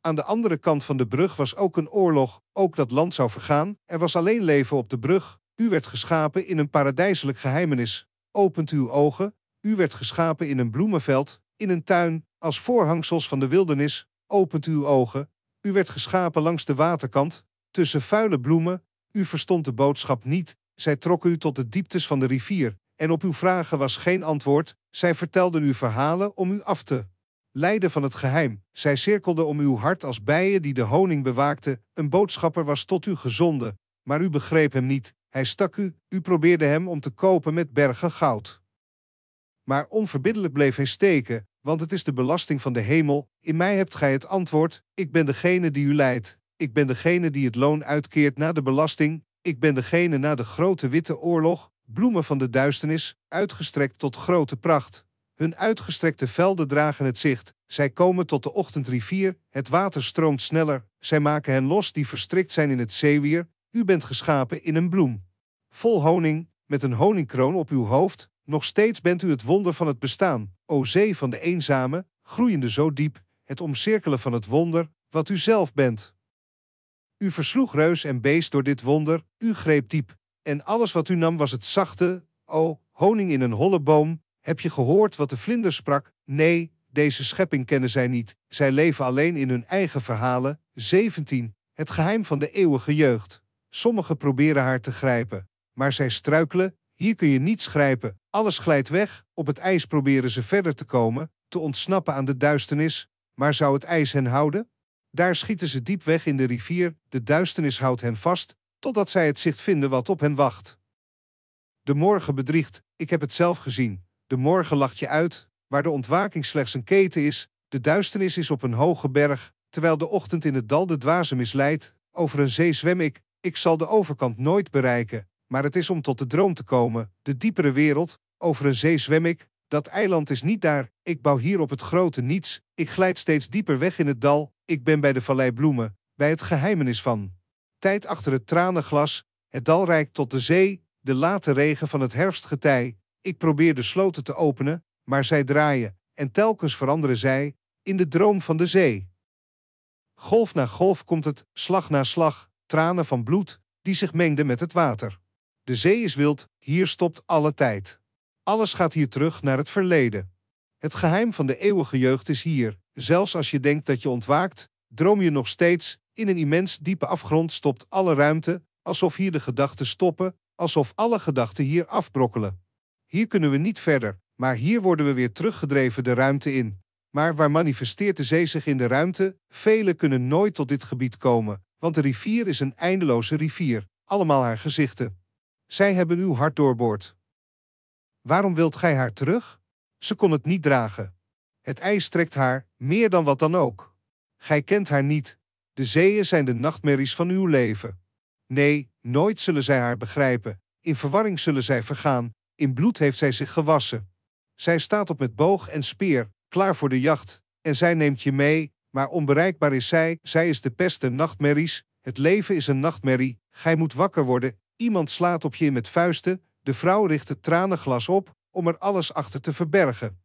Aan de andere kant van de brug was ook een oorlog, ook dat land zou vergaan. Er was alleen leven op de brug. U werd geschapen in een paradijselijk geheimenis. Opent uw ogen. U werd geschapen in een bloemenveld, in een tuin, als voorhangsels van de wildernis. Opent uw ogen. U werd geschapen langs de waterkant, tussen vuile bloemen. U verstond de boodschap niet. Zij trokken u tot de dieptes van de rivier. En op uw vragen was geen antwoord. Zij vertelden u verhalen om u af te leiden van het geheim. Zij cirkelden om uw hart als bijen die de honing bewaakten. Een boodschapper was tot u gezonden, maar u begreep hem niet. Hij stak u, u probeerde hem om te kopen met bergen goud. Maar onverbiddelijk bleef hij steken, want het is de belasting van de hemel. In mij hebt gij het antwoord: ik ben degene die u leidt. Ik ben degene die het loon uitkeert na de belasting. Ik ben degene na de grote witte oorlog, bloemen van de duisternis, uitgestrekt tot grote pracht. Hun uitgestrekte velden dragen het zicht. Zij komen tot de ochtendrivier, het water stroomt sneller. Zij maken hen los die verstrikt zijn in het zeewier. U bent geschapen in een bloem. Vol honing, met een honingkroon op uw hoofd. Nog steeds bent u het wonder van het bestaan. O zee van de eenzame, groeiende zo diep, het omcirkelen van het wonder, wat u zelf bent. U versloeg reus en beest door dit wonder, u greep diep. En alles wat u nam was het zachte, o, honing in een holle boom, heb je gehoord wat de vlinder sprak? Nee, deze schepping kennen zij niet. Zij leven alleen in hun eigen verhalen. 17. Het geheim van de eeuwige jeugd. Sommigen proberen haar te grijpen, maar zij struikelen. Hier kun je niets grijpen. Alles glijdt weg. Op het ijs proberen ze verder te komen, te ontsnappen aan de duisternis. Maar zou het ijs hen houden? Daar schieten ze diep weg in de rivier. De duisternis houdt hen vast, totdat zij het zicht vinden wat op hen wacht. De morgen bedriegt. Ik heb het zelf gezien. De morgen lacht je uit, waar de ontwaking slechts een keten is, de duisternis is op een hoge berg, terwijl de ochtend in het dal de dwaze misleidt. Over een zee zwem ik, ik zal de overkant nooit bereiken, maar het is om tot de droom te komen, de diepere wereld, Over een zee zwem ik, dat eiland is niet daar, ik bouw hier op het grote niets, ik glijd steeds dieper weg in het dal, ik ben bij de vallei bloemen, bij het geheimenis van. Tijd achter het tranenglas, het dal reikt tot de zee, de late regen van het herfstgetij. Ik probeer de sloten te openen, maar zij draaien, en telkens veranderen zij, in de droom van de zee. Golf na golf komt het, slag na slag, tranen van bloed, die zich mengden met het water. De zee is wild, hier stopt alle tijd. Alles gaat hier terug naar het verleden. Het geheim van de eeuwige jeugd is hier. Zelfs als je denkt dat je ontwaakt, droom je nog steeds. In een immens diepe afgrond stopt alle ruimte, alsof hier de gedachten stoppen, alsof alle gedachten hier afbrokkelen. Hier kunnen we niet verder, maar hier worden we weer teruggedreven de ruimte in. Maar waar manifesteert de zee zich in de ruimte? Velen kunnen nooit tot dit gebied komen, want de rivier is een eindeloze rivier, allemaal haar gezichten. Zij hebben uw hart doorboord. Waarom wilt gij haar terug? Ze kon het niet dragen. Het ijs trekt haar, meer dan wat dan ook. Gij kent haar niet. De zeeën zijn de nachtmerries van uw leven. Nee, nooit zullen zij haar begrijpen. In verwarring zullen zij vergaan. In bloed heeft zij zich gewassen. Zij staat op met boog en speer, klaar voor de jacht. En zij neemt je mee, maar onbereikbaar is zij. Zij is de pest en nachtmerries. Het leven is een nachtmerrie. Gij moet wakker worden. Iemand slaat op je met vuisten. De vrouw richt het tranenglas op, om er alles achter te verbergen.